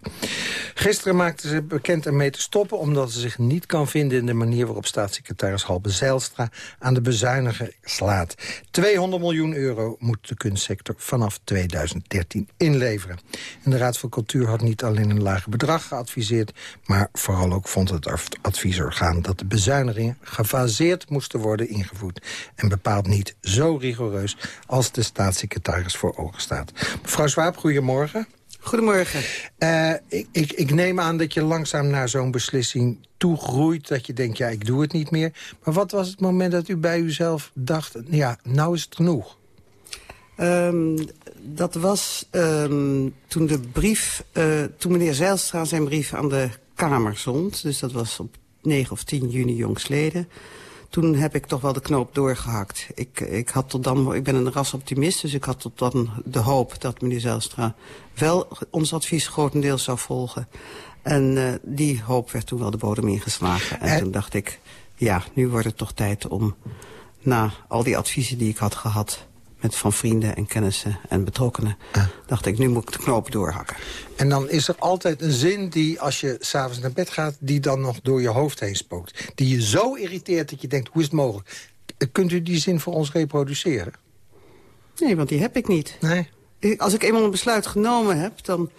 Gisteren maakte ze bekend ermee te stoppen... omdat ze zich niet kan vinden in de manier waarop staatssecretaris Halbe Zijlstra... aan de bezuiniger slaat. 200 miljoen euro moet de kunstsector vanaf 2013 inleveren. En de Raad voor Cultuur had niet alleen een laag bedrag geadviseerd... maar vooral ook vond het adviesorgaan dat de bezuinigingen... gefaseerd moesten worden ingevoerd. En bepaald niet zo rigoureus als de staatssecretaris voor ogen staat. Mevrouw Swaap, goedemorgen. Goedemorgen. Uh, ik, ik, ik, neem aan dat je langzaam naar zo'n beslissing toegroeit... dat je denkt, ja, ik doe het niet meer. Maar wat was het moment dat u bij uzelf dacht... ja, nou is het genoeg? Um, dat was um, toen de brief, uh, toen meneer Zijlstra zijn brief aan de Kamer zond. Dus dat was op 9 of 10 juni jongsleden. Toen heb ik toch wel de knoop doorgehakt. Ik, ik, had tot dan, ik ben een rasoptimist, dus ik had tot dan de hoop dat meneer Zijlstra wel ons advies grotendeels zou volgen. En uh, die hoop werd toen wel de bodem ingeslagen. En, en toen dacht ik, ja, nu wordt het toch tijd om na al die adviezen die ik had gehad met van vrienden en kennissen en betrokkenen. Dacht ik, nu moet ik de knoop doorhakken. En dan is er altijd een zin die, als je s'avonds naar bed gaat... die dan nog door je hoofd heen spookt. Die je zo irriteert dat je denkt, hoe is het mogelijk? Kunt u die zin voor ons reproduceren? Nee, want die heb ik niet. Nee? Als ik eenmaal een besluit genomen heb, dan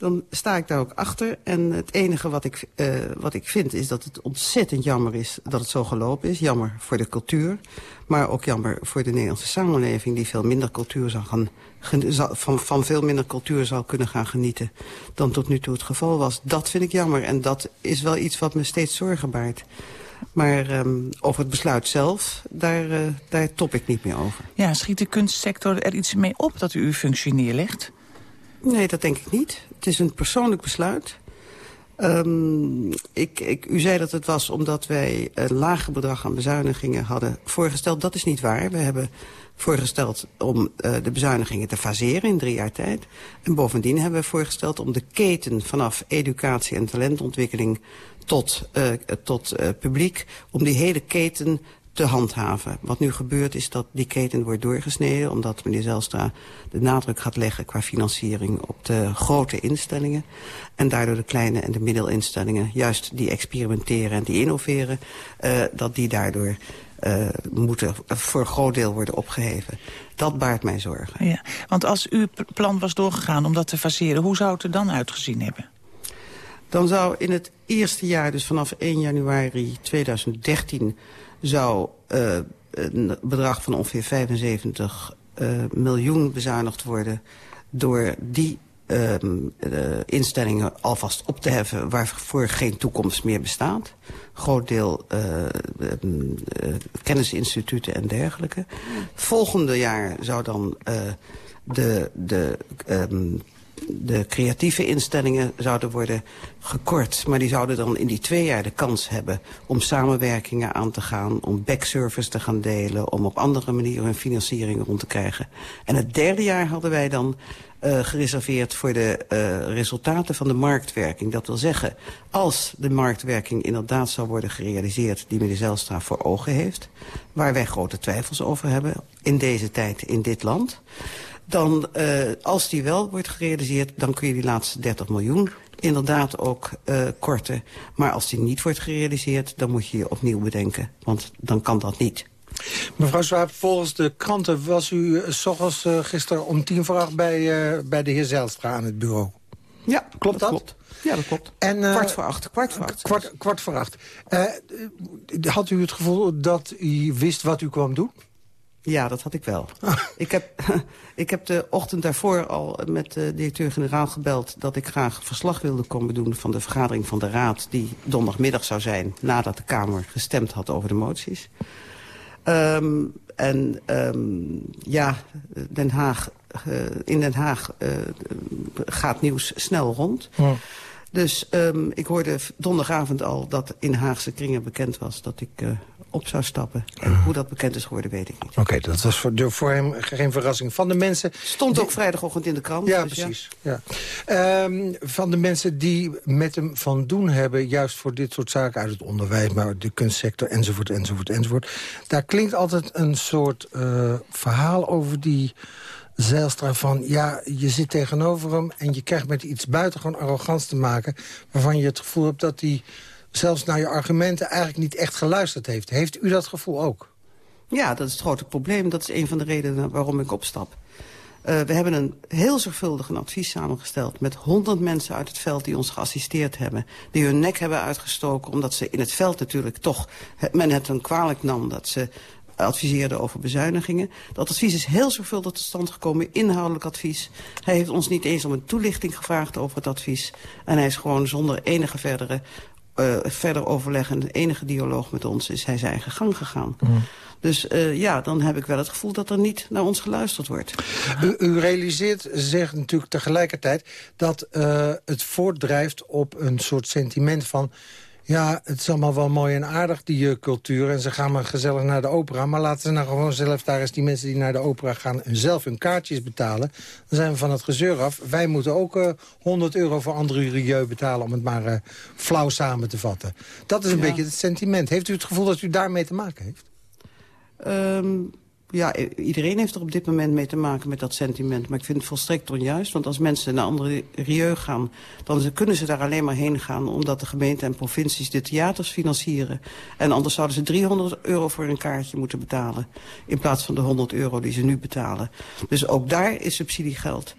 dan sta ik daar ook achter. En het enige wat ik, uh, wat ik vind is dat het ontzettend jammer is dat het zo gelopen is. Jammer voor de cultuur, maar ook jammer voor de Nederlandse samenleving... die veel minder cultuur zal gaan, van, van veel minder cultuur zal kunnen gaan genieten... dan tot nu toe het geval was. Dat vind ik jammer en dat is wel iets wat me steeds zorgen baart. Maar um, over het besluit zelf, daar, uh, daar top ik niet meer over. Ja, schiet de kunstsector er iets mee op dat u uw functie neerlegt? Nee, dat denk ik niet. Het is een persoonlijk besluit. Um, ik, ik, u zei dat het was omdat wij een lager bedrag aan bezuinigingen hadden voorgesteld. Dat is niet waar. We hebben voorgesteld om uh, de bezuinigingen te faseren in drie jaar tijd. En bovendien hebben we voorgesteld om de keten vanaf educatie en talentontwikkeling tot, uh, tot uh, publiek... om die hele keten te handhaven. Wat nu gebeurt is dat die keten wordt doorgesneden... omdat meneer Zelstra de nadruk gaat leggen qua financiering op de grote instellingen. En daardoor de kleine en de middelinstellingen, juist die experimenteren en die innoveren... Uh, dat die daardoor uh, moeten voor een groot deel worden opgeheven. Dat baart mij zorgen. Ja, want als uw plan was doorgegaan om dat te faseren... hoe zou het er dan uitgezien hebben? Dan zou in het eerste jaar, dus vanaf 1 januari 2013 zou uh, een bedrag van ongeveer 75 uh, miljoen bezuinigd worden... door die uh, instellingen alvast op te heffen waarvoor geen toekomst meer bestaat. Groot deel kennisinstituten en dergelijke. Volgende jaar zou dan de... de um, de creatieve instellingen zouden worden gekort. Maar die zouden dan in die twee jaar de kans hebben om samenwerkingen aan te gaan... om backservice te gaan delen, om op andere manieren hun financiering rond te krijgen. En het derde jaar hadden wij dan uh, gereserveerd voor de uh, resultaten van de marktwerking. Dat wil zeggen, als de marktwerking inderdaad zou worden gerealiseerd... die meneer Zelstra voor ogen heeft, waar wij grote twijfels over hebben... in deze tijd in dit land dan uh, als die wel wordt gerealiseerd... dan kun je die laatste 30 miljoen inderdaad ook uh, korten. Maar als die niet wordt gerealiseerd, dan moet je je opnieuw bedenken. Want dan kan dat niet. Mevrouw Zwaap, volgens de kranten was u uh, s uh, gisteren om tien voor acht bij, uh, bij de heer Zijlstra aan het bureau. Ja, klopt dat? Klopt. Ja, dat klopt. En, uh, kwart voor acht. Kwart voor acht. Kwart, kwart voor acht. Had u het gevoel dat u wist wat u kwam doen? Ja, dat had ik wel. ik, heb, ik heb de ochtend daarvoor al met de directeur-generaal gebeld... dat ik graag verslag wilde komen doen van de vergadering van de Raad... die donderdagmiddag zou zijn nadat de Kamer gestemd had over de moties. Um, en um, ja, Den Haag, uh, in Den Haag uh, gaat nieuws snel rond... Dus um, ik hoorde donderdagavond al dat in Haagse kringen bekend was... dat ik uh, op zou stappen. En hoe dat bekend is geworden, weet ik niet. Oké, okay, dat was voor, voor hem geen verrassing. Van de mensen... Stond ook vrijdagochtend in de krant. Ja, dus precies. Ja. ja. Um, van de mensen die met hem van doen hebben... juist voor dit soort zaken uit het onderwijs... maar de kunstsector, enzovoort, enzovoort, enzovoort... daar klinkt altijd een soort uh, verhaal over die... Zijlstra van, ja, je zit tegenover hem... en je krijgt met iets buitengewoon arrogants te maken... waarvan je het gevoel hebt dat hij zelfs naar je argumenten eigenlijk niet echt geluisterd heeft. Heeft u dat gevoel ook? Ja, dat is het grote probleem. Dat is een van de redenen waarom ik opstap. Uh, we hebben een heel zorgvuldig een advies samengesteld... met honderd mensen uit het veld die ons geassisteerd hebben. Die hun nek hebben uitgestoken omdat ze in het veld natuurlijk toch... men het hun kwalijk nam dat ze adviseerde over bezuinigingen. Dat advies is heel zorgvuldig tot stand gekomen, inhoudelijk advies. Hij heeft ons niet eens om een toelichting gevraagd over het advies. En hij is gewoon zonder enige verdere uh, verder overleg en enige dialoog met ons is hij zijn eigen gang gegaan. Mm. Dus uh, ja, dan heb ik wel het gevoel dat er niet naar ons geluisterd wordt. U, u realiseert zich natuurlijk tegelijkertijd dat uh, het voortdrijft op een soort sentiment van... Ja, het is allemaal wel mooi en aardig, die uh, cultuur. En ze gaan maar gezellig naar de opera. Maar laten ze nou gewoon zelf daar eens die mensen die naar de opera gaan... zelf hun kaartjes betalen. Dan zijn we van het gezeur af. Wij moeten ook uh, 100 euro voor andere Rieu betalen... om het maar uh, flauw samen te vatten. Dat is een ja. beetje het sentiment. Heeft u het gevoel dat u daarmee te maken heeft? Um, ja, iedereen heeft er op dit moment mee te maken met dat sentiment. Maar ik vind het volstrekt onjuist. Want als mensen naar andere rieu gaan... dan kunnen ze daar alleen maar heen gaan... omdat de gemeente en provincies de theaters financieren. En anders zouden ze 300 euro voor een kaartje moeten betalen... in plaats van de 100 euro die ze nu betalen. Dus ook daar is subsidiegeld.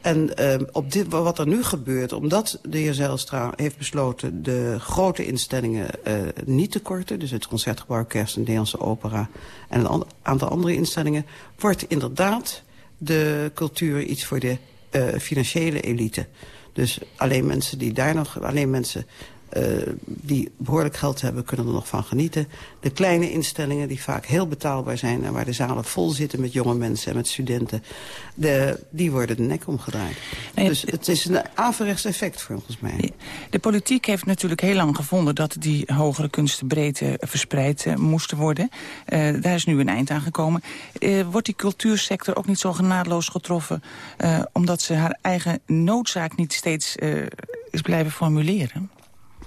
En uh, op dit, wat er nu gebeurt, omdat de heer Zijlstra heeft besloten... de grote instellingen uh, niet te korten... dus het Concertgebouw Kerst en Nederlandse Opera... en een aantal andere instellingen... wordt inderdaad de cultuur iets voor de uh, financiële elite. Dus alleen mensen die daar nog... alleen mensen uh, die behoorlijk geld hebben, kunnen er nog van genieten. De kleine instellingen die vaak heel betaalbaar zijn... en waar de zalen vol zitten met jonge mensen en met studenten... De, die worden de nek omgedraaid. dus het is een averechts effect volgens mij. De politiek heeft natuurlijk heel lang gevonden... dat die hogere kunsten breed uh, verspreid uh, moesten worden. daar is nu een eind aan gekomen. wordt die cultuursector ook niet zo genadeloos getroffen... omdat ze haar eigen noodzaak niet steeds is blijven formuleren?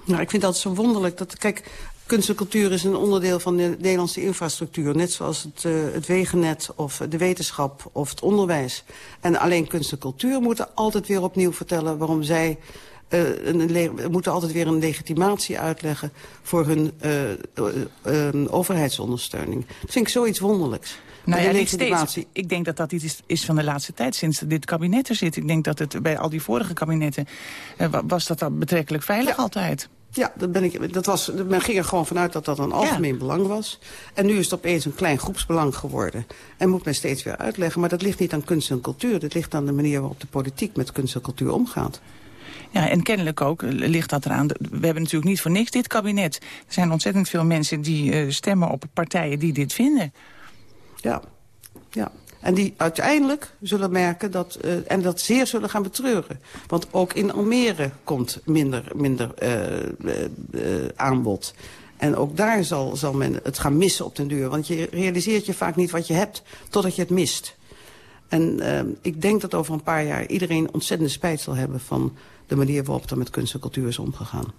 Nou, ik vind dat zo wonderlijk. Dat, kijk, kunst en cultuur is een onderdeel van de Nederlandse infrastructuur. Net zoals het, uh, het wegennet of de wetenschap of het onderwijs. En alleen kunst en cultuur moeten altijd weer opnieuw vertellen... waarom zij uh, een moeten altijd weer een legitimatie uitleggen... voor hun uh, overheidsondersteuning. Dat vind ik zoiets wonderlijks. Nou ja, legitimatie... steeds, ik denk dat dat iets is van de laatste tijd, sinds dit kabinet er zit. Ik denk dat het bij al die vorige kabinetten uh, was dat dan betrekkelijk veilig ja. altijd. Ja, dat ben ik, dat was, men ging er gewoon vanuit dat dat een algemeen ja. belang was. En nu is het opeens een klein groepsbelang geworden. En moet men steeds weer uitleggen. Maar dat ligt niet aan kunst en cultuur. Dat ligt aan de manier waarop de politiek met kunst en cultuur omgaat. Ja, en kennelijk ook ligt dat eraan. We hebben natuurlijk niet voor niks dit kabinet. Er zijn ontzettend veel mensen die uh, stemmen op partijen die dit vinden. Ja, ja. En die uiteindelijk zullen merken dat, uh, en dat zeer zullen gaan betreuren. Want ook in Almere komt minder, minder uh, uh, aanbod. En ook daar zal, zal men het gaan missen op den duur. Want je realiseert je vaak niet wat je hebt totdat je het mist. En ik denk dat over een paar jaar iedereen ontzettende spijt zal hebben... van de manier waarop er met kunst en cultuur is omgegaan.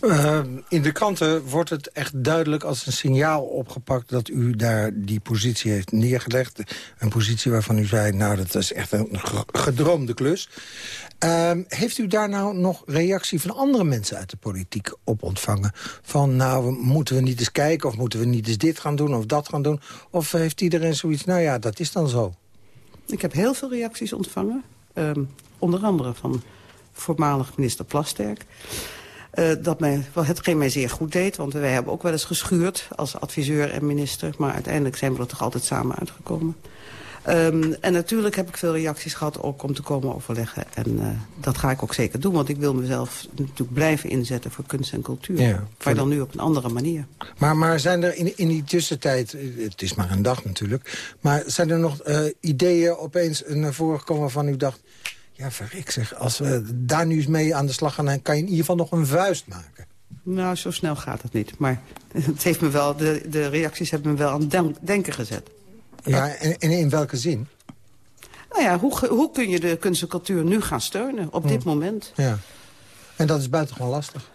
Uh, in de kranten wordt het echt duidelijk als een signaal opgepakt... dat u daar die positie heeft neergelegd. Een positie waarvan u zei, nou, dat is echt een gedroomde klus. Uh, heeft u daar nou nog reactie van andere mensen uit de politiek op ontvangen? Van, nou, moeten we niet eens kijken of moeten we niet eens dit gaan doen of dat gaan doen? Of heeft iedereen zoiets, nou ja, dat is dan zo? Ik heb heel veel reacties ontvangen. Um, onder andere van voormalig minister Plasterk. Uh, dat mij, wel, hetgeen mij zeer goed deed, want wij hebben ook wel eens geschuurd als adviseur en minister. Maar uiteindelijk zijn we er toch altijd samen uitgekomen. Um, en natuurlijk heb ik veel reacties gehad ook om te komen overleggen. En uh, dat ga ik ook zeker doen, want ik wil mezelf natuurlijk blijven inzetten voor kunst en cultuur. Ja, maar dan nu op een andere manier. Maar, maar zijn er in, in die tussentijd, het is maar een dag natuurlijk... maar zijn er nog uh, ideeën opeens naar voren gekomen van u dacht... Ja, verrik zeg. Als we daar nu eens mee aan de slag gaan... dan kan je in ieder geval nog een vuist maken. Nou, zo snel gaat het niet. Maar het heeft me wel, de, de reacties hebben me wel aan het denken gezet. Ja, en, en, in welke zin? Nou ja, hoe, hoe kun je de kunst en cultuur nu gaan steunen op dit moment? Ja. En dat is buitengewoon lastig.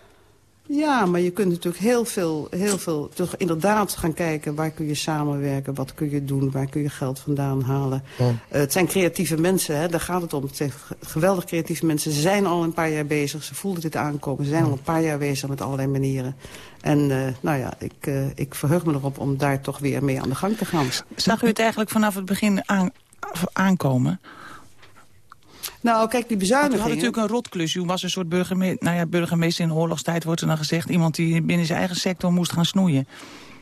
Ja, maar je kunt natuurlijk heel veel, heel veel toch inderdaad gaan kijken... waar kun je samenwerken, wat kun je doen, waar kun je geld vandaan halen. Ja. Uh, het zijn creatieve mensen, hè, daar gaat het om. Het zijn geweldig creatieve mensen. Ze zijn al een paar jaar bezig, ze voelden dit aankomen. Ze zijn al een paar jaar bezig met allerlei manieren. En uh, nou ja, ik, uh, ik verheug me erop om daar toch weer mee aan de gang te gaan. Zag u het eigenlijk vanaf het begin aan, aankomen? Nou, kijk, die bezuinigingen... U had natuurlijk een rotklus. U was een soort burgemeester, nou ja, burgemeester in oorlogstijd, wordt er dan gezegd. Iemand die binnen zijn eigen sector moest gaan snoeien.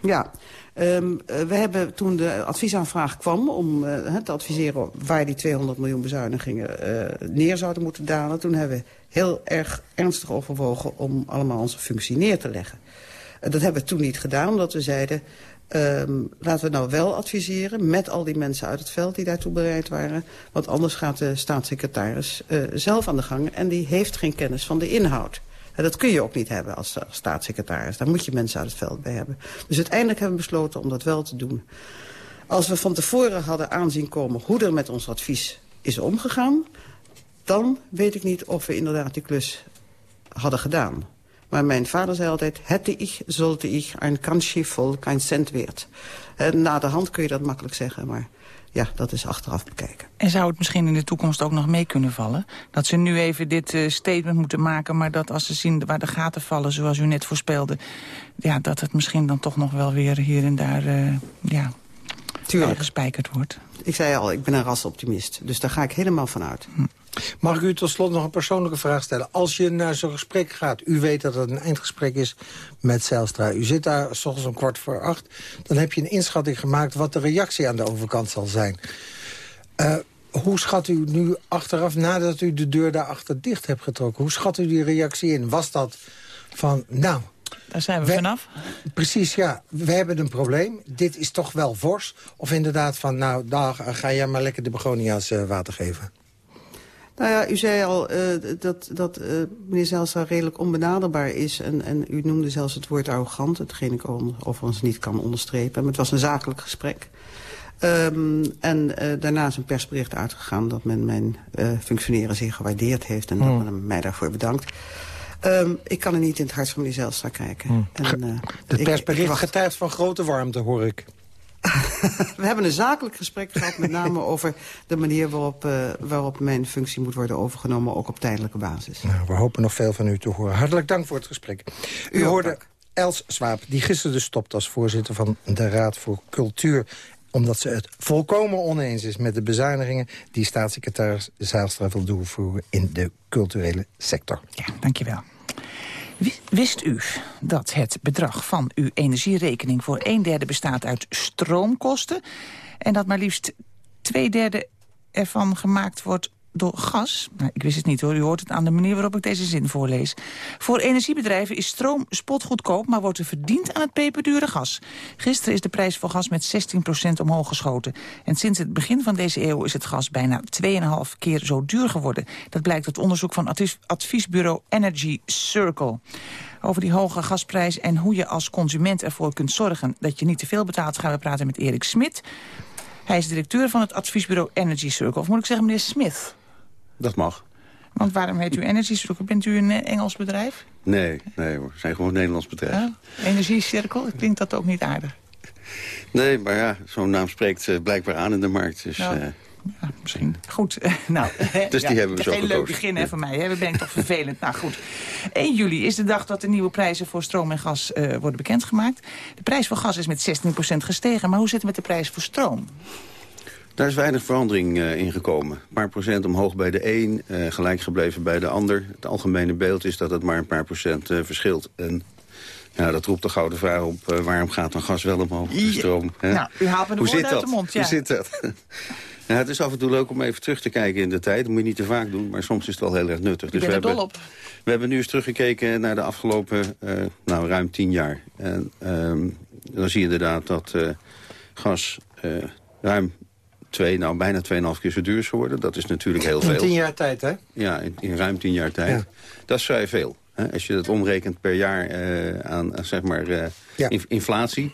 Ja, um, we hebben toen de adviesaanvraag kwam om uh, te adviseren waar die 200 miljoen bezuinigingen uh, neer zouden moeten dalen. Toen hebben we heel erg ernstig overwogen om allemaal onze functie neer te leggen. Uh, dat hebben we toen niet gedaan, omdat we zeiden... Um, laten we nou wel adviseren met al die mensen uit het veld die daartoe bereid waren. Want anders gaat de staatssecretaris uh, zelf aan de gang en die heeft geen kennis van de inhoud. Dat kun je ook niet hebben als, als staatssecretaris. Daar moet je mensen uit het veld bij hebben. Dus uiteindelijk hebben we besloten om dat wel te doen. Als we van tevoren hadden aanzien komen hoe er met ons advies is omgegaan... dan weet ik niet of we inderdaad die klus hadden gedaan. Maar mijn vader zei altijd, hätte ich, sollte ich, ein vol, kein cent weert. En na de hand kun je dat makkelijk zeggen, maar ja, dat is achteraf bekijken. En zou het misschien in de toekomst ook nog mee kunnen vallen? Dat ze nu even dit uh, statement moeten maken... maar dat als ze zien waar de gaten vallen, zoals u net voorspelde... Ja, dat het misschien dan toch nog wel weer hier en daar uh, ja, gespijkerd wordt. Ik zei al, ik ben een rasoptimist. Dus daar ga ik helemaal van uit. Hm. Mag ik u tot slot nog een persoonlijke vraag stellen? Als je naar zo'n gesprek gaat, u weet dat het een eindgesprek is met Zijlstra. U zit daar s ochtends om kwart voor acht. Dan heb je een inschatting gemaakt wat de reactie aan de overkant zal zijn. Uh, hoe schat u nu achteraf, nadat u de deur daarachter dicht hebt getrokken... hoe schat u die reactie in? Was dat van, nou... Daar zijn we, vanaf. Precies, ja. We hebben een probleem. Dit is toch wel fors. Of inderdaad van, nou, dag, ga jij maar lekker de begonia's uh, water geven. Nou ja, u zei al uh, dat, dat uh, meneer Zijlstra redelijk onbenaderbaar is. En, en u noemde zelfs het woord arrogant, hetgeen ik overigens niet kan onderstrepen. Maar het was een zakelijk gesprek. Um, en uh, daarna is een persbericht uitgegaan dat men mijn functioneren zeer gewaardeerd heeft. En dat men mij daarvoor bedankt. Um, ik kan er niet in het hart van meneer Zijlstra kijken. Hmm. En, het persbericht getuigt van grote warmte, hoor ik. we hebben een zakelijk gesprek gehad, met name over de manier waarop, uh, waarop mijn functie moet worden overgenomen, ook op tijdelijke basis. Nou, we hopen nog veel van u te horen. Hartelijk dank voor het gesprek. U, hoorde Els Swaap, die gisteren dus stopt als voorzitter van de Raad voor Cultuur omdat ze het volkomen oneens is met de bezuinigingen... die staatssecretaris Zijlstra wil doorvoeren in de culturele sector. Ja, dankjewel. Wist u dat het bedrag van uw energierekening voor een derde bestaat uit stroomkosten... en dat maar liefst twee derde ervan gemaakt wordt door gas. Nou, ik wist het niet hoor, u hoort het aan de manier waarop ik deze zin voorlees. Voor energiebedrijven is stroom spotgoedkoop, maar wordt er verdiend aan het peperdure gas. Gisteren is de prijs voor gas met 16% omhoog geschoten. En sinds het begin van deze eeuw is het gas bijna 2,5 keer zo duur geworden. Dat blijkt uit onderzoek van adviesbureau Energy Circle. Over die hoge gasprijs en hoe je als consument ervoor kunt zorgen... dat je niet te veel betaalt, gaan we praten met Erik Smit. Hij is directeur van het adviesbureau Energy Circle. Of moet ik zeggen, meneer Smith? Dat mag. Want waarom heet u Energy Circle? Bent u een eh, Engels bedrijf? Nee, nee we zijn gewoon een Nederlands bedrijf. Ja, Energie Circle, klinkt dat ook niet aardig? Nee, maar ja, zo'n naam spreekt uh, blijkbaar aan in de markt. Dus, nou, uh, ja, misschien. Goed, nou. dus die hebben we zo Geen leuk begin hè, van mij, hè? we ben toch vervelend. nou goed, 1 juli is de dag dat de nieuwe prijzen voor stroom en gas uh, worden bekendgemaakt. De prijs voor gas is met 16% gestegen, maar hoe zit het met de prijs voor stroom? Daar is weinig verandering uh, in gekomen. Een paar procent omhoog bij de een, uh, gelijk gebleven bij de ander. Het algemene beeld is dat het maar een paar procent uh, verschilt. En ja, dat roept de gouden vraag op, waarom gaat dan gas wel omhoog, de stroom? Hè? Nou, u haalt me de Hoe zit uit dat? de mond. Ja. Hoe zit dat? ja, het is af en toe leuk om even terug te kijken in de tijd. Dat moet je niet te vaak doen, maar soms is het wel heel erg nuttig. Dus we hebben, op. we hebben nu eens teruggekeken naar de afgelopen nou, ruim tien jaar. En um, dan zie je inderdaad dat gas ruim twee, nou bijna 2,5 keer zo duur is geworden. Dat is natuurlijk heel veel. In tien jaar tijd, hè? Ja, in, in ruim tien jaar tijd. Ja. Dat is vrij veel. Hè? Als je dat omrekent per jaar uh, aan, zeg maar, uh, ja. inflatie...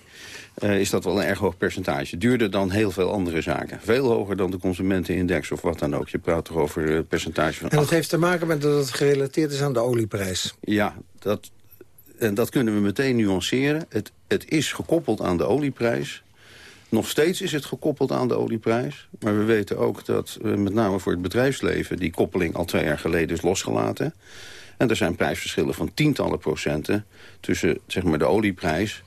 Uh, is dat wel een erg hoog percentage. Duurder dan heel veel andere zaken. Veel hoger dan de consumentenindex of wat dan ook. Je praat toch over een percentage van... En dat heeft te maken met dat het gerelateerd is aan de olieprijs. Ja, dat, en dat kunnen we meteen nuanceren. Het, het is gekoppeld aan de olieprijs... Nog steeds is het gekoppeld aan de olieprijs. Maar we weten ook dat met name voor het bedrijfsleven... die koppeling al twee jaar geleden is losgelaten. En er zijn prijsverschillen van tientallen procenten... tussen zeg maar, de olieprijs,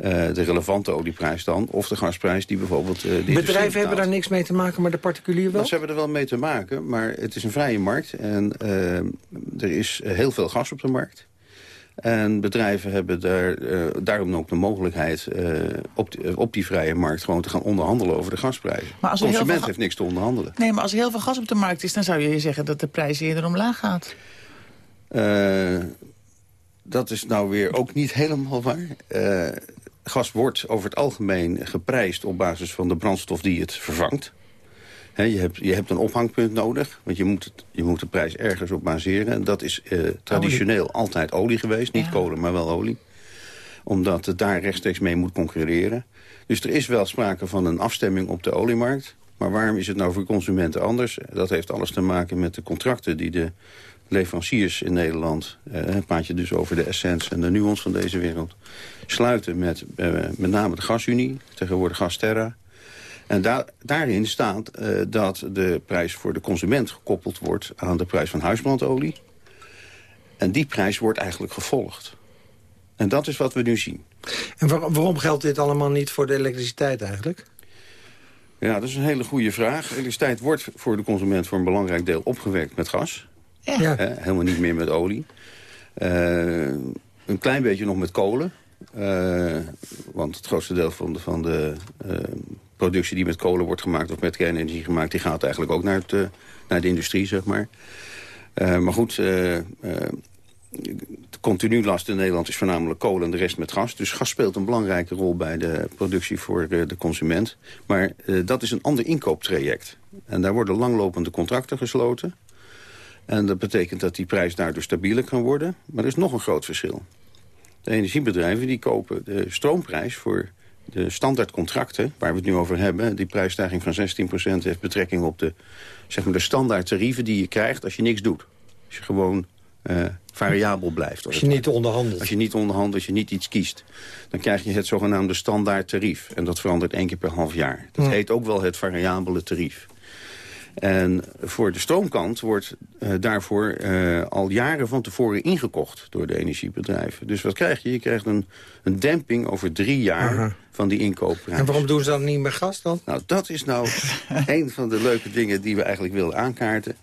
uh, de relevante olieprijs dan... of de gasprijs die bijvoorbeeld... Uh, Bedrijven hebben daar niks mee te maken, maar de particulier wel? Nou, ze hebben er wel mee te maken, maar het is een vrije markt. En er is heel veel gas op de markt. En bedrijven hebben daar, uh, daarom ook de mogelijkheid uh, op, die, op, die vrije markt gewoon te gaan onderhandelen over de gasprijzen. Maar als de consument heeft niks te onderhandelen. Nee, maar als er heel veel gas op de markt is, dan zou je zeggen dat de prijs eerder omlaag gaat. Uh, dat is nou weer ook niet helemaal waar. gas wordt over het algemeen geprijsd op basis van de brandstof die het vervangt. He, je, hebt, je hebt een ophangpunt nodig, want je moet, het, je moet de prijs ergens op baseren. En dat is uh, traditioneel olie. altijd olie geweest, niet ja. kolen, maar wel olie. Omdat het daar rechtstreeks mee moet concurreren. Dus er is wel sprake van een afstemming op de oliemarkt. Maar waarom is het nou voor consumenten anders? Dat heeft alles te maken met de contracten die de leveranciers in Nederland... Eh, praat je dus over de Essence en de Nuance van deze wereld... sluiten met uh, met name de gasunie, tegenwoordig Gasterra... En da daarin staat uh, dat de prijs voor de consument gekoppeld wordt aan de prijs van huisbrandolie. En die prijs wordt eigenlijk gevolgd. En dat is wat we nu zien. En waar waarom geldt dit allemaal niet voor de elektriciteit eigenlijk? Ja, dat is een hele goede vraag. Elektriciteit wordt voor de consument voor een belangrijk deel opgewekt met gas. Ja. Eh, helemaal niet meer met olie. Uh, een klein beetje nog met kolen. Uh, want het grootste deel van de, van de uh, productie die met kolen wordt gemaakt... of met kernenergie gemaakt, die gaat eigenlijk ook naar, het, uh, naar de industrie, zeg maar. maar goed, continu-last in Nederland is voornamelijk kolen en de rest met gas. Dus gas speelt een belangrijke rol bij de productie voor de consument. Maar dat is een ander inkooptraject. En daar worden langlopende contracten gesloten. En dat betekent dat die prijs daardoor stabieler kan worden. Maar er is nog een groot verschil. De energiebedrijven die kopen de stroomprijs voor de standaardcontracten... waar we het nu over hebben, die prijsstijging van 16% heeft betrekking op de, zeg maar de standaard tarieven die je krijgt als je niks doet. Als je gewoon uh, variabel blijft. Als je niet onderhandelt. Als je niet onderhandelt, als je niet iets kiest. Dan krijg je het zogenaamde standaard tarief. En dat verandert één keer per half jaar. Dat heet ook wel het variabele tarief. En voor de stroomkant wordt uh, daarvoor uh, al jaren van tevoren ingekocht door de energiebedrijven. Dus wat krijg je? Je krijgt een, een demping over drie jaar van die inkoopprijs. En waarom doen ze dan niet meer gas dan? Nou, dat is nou een van de leuke dingen die we eigenlijk willen aankaarten.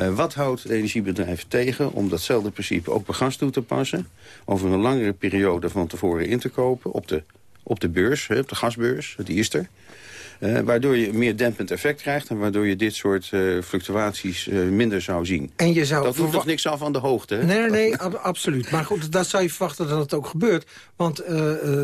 Uh, wat houdt de energiebedrijven tegen om datzelfde principe ook bij gas toe te passen? Over een langere periode van tevoren in te kopen op de, op de beurs, op de gasbeurs, die is er. Uh, waardoor je meer dempend effect krijgt... en waardoor je dit soort uh, fluctuaties uh, minder zou zien. En je zou dat doet nog niks af aan de hoogte. Hè? Nee, nee, nee ab absoluut. Maar goed, dat zou je verwachten dat het ook gebeurt. Want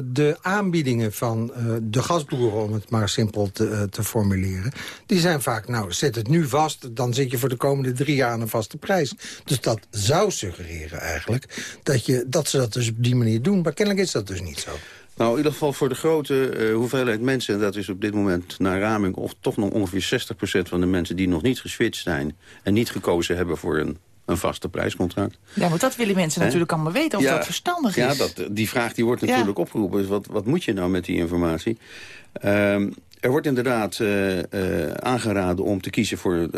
de aanbiedingen van de gasboeren, om het maar simpel te, te, formuleren... die zijn vaak, nou, zet het nu vast... dan zit je voor de komende drie jaar aan een vaste prijs. Dus dat zou suggereren eigenlijk dat, je, dat ze dat dus op die manier doen. Maar kennelijk is dat dus niet zo. Nou, in ieder geval voor de grote uh, hoeveelheid mensen... en dat is op dit moment naar raming of toch nog ongeveer 60% van de mensen... die nog niet geswitcht zijn en niet gekozen hebben voor een, een vaste prijscontract. Ja, maar dat willen mensen natuurlijk allemaal weten, of ja, dat verstandig is. Ja, dat, die vraag die wordt natuurlijk ja. opgeroepen. Dus wat, wat moet je nou met die informatie? Um, er wordt inderdaad uh, uh, aangeraden om te kiezen voor,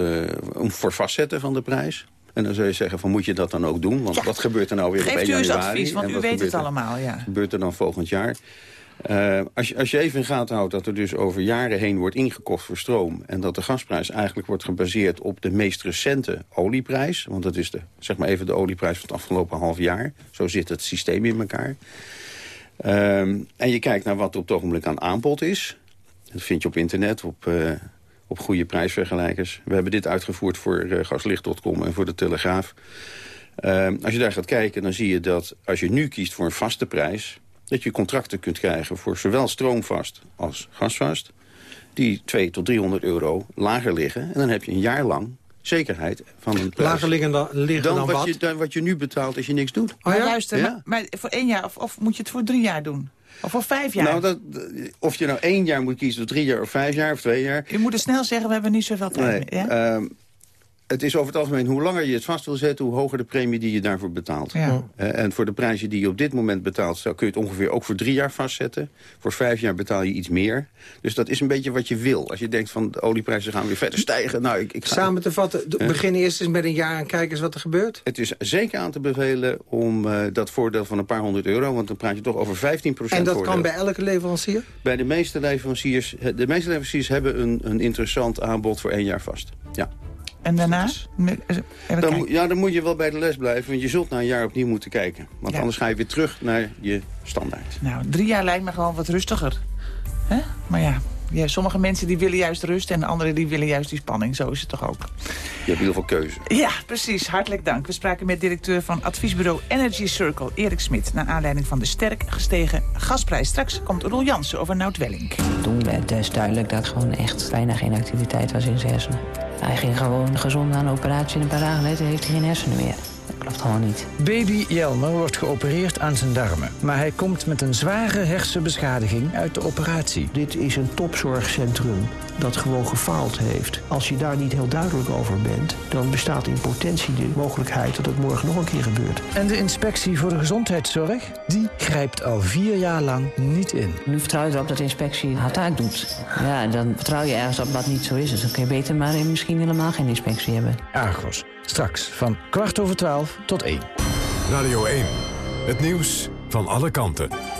om voor vastzetten van de prijs. En dan zou je zeggen, van, moet je dat dan ook doen? Want ja. wat gebeurt er nou weer Geeft op 1 u eens januari? advies, want u wat weet het allemaal. Ja. gebeurt er dan volgend jaar? Uh, als, je, als je even in gaten houdt dat er dus over jaren heen wordt ingekocht voor stroom... en dat de gasprijs eigenlijk wordt gebaseerd op de meest recente olieprijs... want dat is de, zeg maar even de olieprijs van het afgelopen half jaar. Zo zit het systeem in elkaar. Uh, en je kijkt naar wat er op het ogenblik aan aanbod is. Dat vind je op internet, op, uh, op goede prijsvergelijkers. We hebben dit uitgevoerd voor uh, gaslicht.com en voor de Telegraaf. Uh, als je daar gaat kijken, dan zie je dat als je nu kiest voor een vaste prijs... dat je contracten kunt krijgen voor zowel stroomvast als gasvast... die 2 tot 300 euro lager liggen. En dan heb je een jaar lang zekerheid van een prijs. Lager liggen dan, liggen dan, dan wat, wat? Je, dan wat je nu betaalt als je niks doet. Maar ja? luister, Ja. maar, maar voor één jaar, of, of moet je het voor drie jaar doen? Of voor vijf jaar? Nou, dat, of je nou één jaar moet kiezen, of drie jaar, of vijf jaar, of twee jaar... U moet er snel zeggen, we hebben niet zoveel tijd Nee, meer. Ja? ehm, het is over het algemeen, hoe langer je het vast wil zetten... hoe hoger de premie die je daarvoor betaalt. Ja. En voor de prijzen die je op dit moment betaalt... zo kun je het ongeveer ook voor drie jaar vastzetten. Voor vijf jaar betaal je iets meer. Dus dat is een beetje wat je wil. Als je denkt van de olieprijzen gaan weer verder stijgen... Nou, ik, ik ga... Samen te vatten, begin eerst eens met een jaar en kijk eens wat er gebeurt. Het is zeker aan te bevelen om eh, dat voordeel van een paar honderd euro... want dan praat je toch over 15% En dat voordeel. kan bij elke leverancier? Bij de meeste leveranciers, de meeste leveranciers hebben een, een interessant aanbod voor één jaar vast. Ja. En daarna? Even Dan, moet- ja, dan moet je wel bij de les blijven, want je zult na een jaar opnieuw moeten kijken. Want Ja. anders ga je weer terug naar je standaard. Nou, drie jaar lijkt me gewoon wat rustiger. Hè? Maar ja, ja, sommige mensen die willen juist rust... en anderen die willen juist die spanning. Zo is het toch ook. Je hebt in ieder geval keuze. Ja, precies. Hartelijk dank. We spraken met directeur van adviesbureau Energy Circle, Erik Smit... naar aanleiding van de sterk gestegen gasprijs. Straks komt Roel Jansen over Nout-Welling. Toen werd dus duidelijk dat gewoon echt bijna geen activiteit was in zijn hersenen. Hij ging gewoon gezond aan de operatie en een paar dagen later heeft hij geen hersenen meer. Klopt gewoon niet. Baby Jelmer wordt geopereerd aan zijn darmen. Maar hij komt met een zware hersenbeschadiging uit de operatie. Dit is een topzorgcentrum dat gewoon gefaald heeft. Als je daar niet heel duidelijk over bent... dan bestaat in potentie de mogelijkheid dat het morgen nog een keer gebeurt. En de inspectie voor de gezondheidszorg, die grijpt al vier jaar lang niet in. Nu vertrouw je erop dat de inspectie haar taak doet. Ja, dan vertrouw je ergens op wat niet zo is. Dus dan kun je beter maar eh, misschien helemaal geen inspectie hebben. Argos, straks van kwart over twaalf tot één. Radio 1. Het nieuws van alle kanten.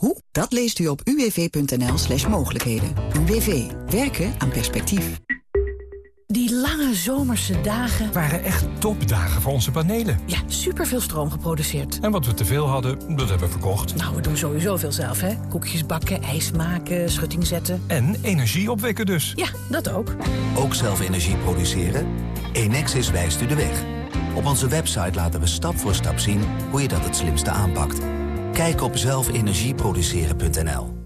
Hoe? Dat leest u op uwv.nl slash mogelijkheden. UWV. Werken aan perspectief. Die lange zomerse dagen... waren echt topdagen voor onze panelen. Ja, superveel stroom geproduceerd. En wat we teveel hadden, dat hebben we verkocht. Nou, we doen sowieso veel zelf, hè. Koekjes bakken, ijs maken, schutting zetten. En energie opwekken dus. Ja, dat ook. Ook zelf energie produceren? Enexis wijst u de weg. Op onze website laten we stap voor stap zien hoe je dat het slimste aanpakt. Kijk op zelfenergieproduceren.nl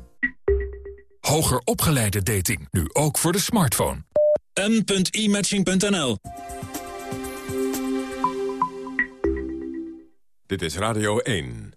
Hoger opgeleide dating, nu ook voor de smartphone. m.imatching.nl Dit is Radio 1.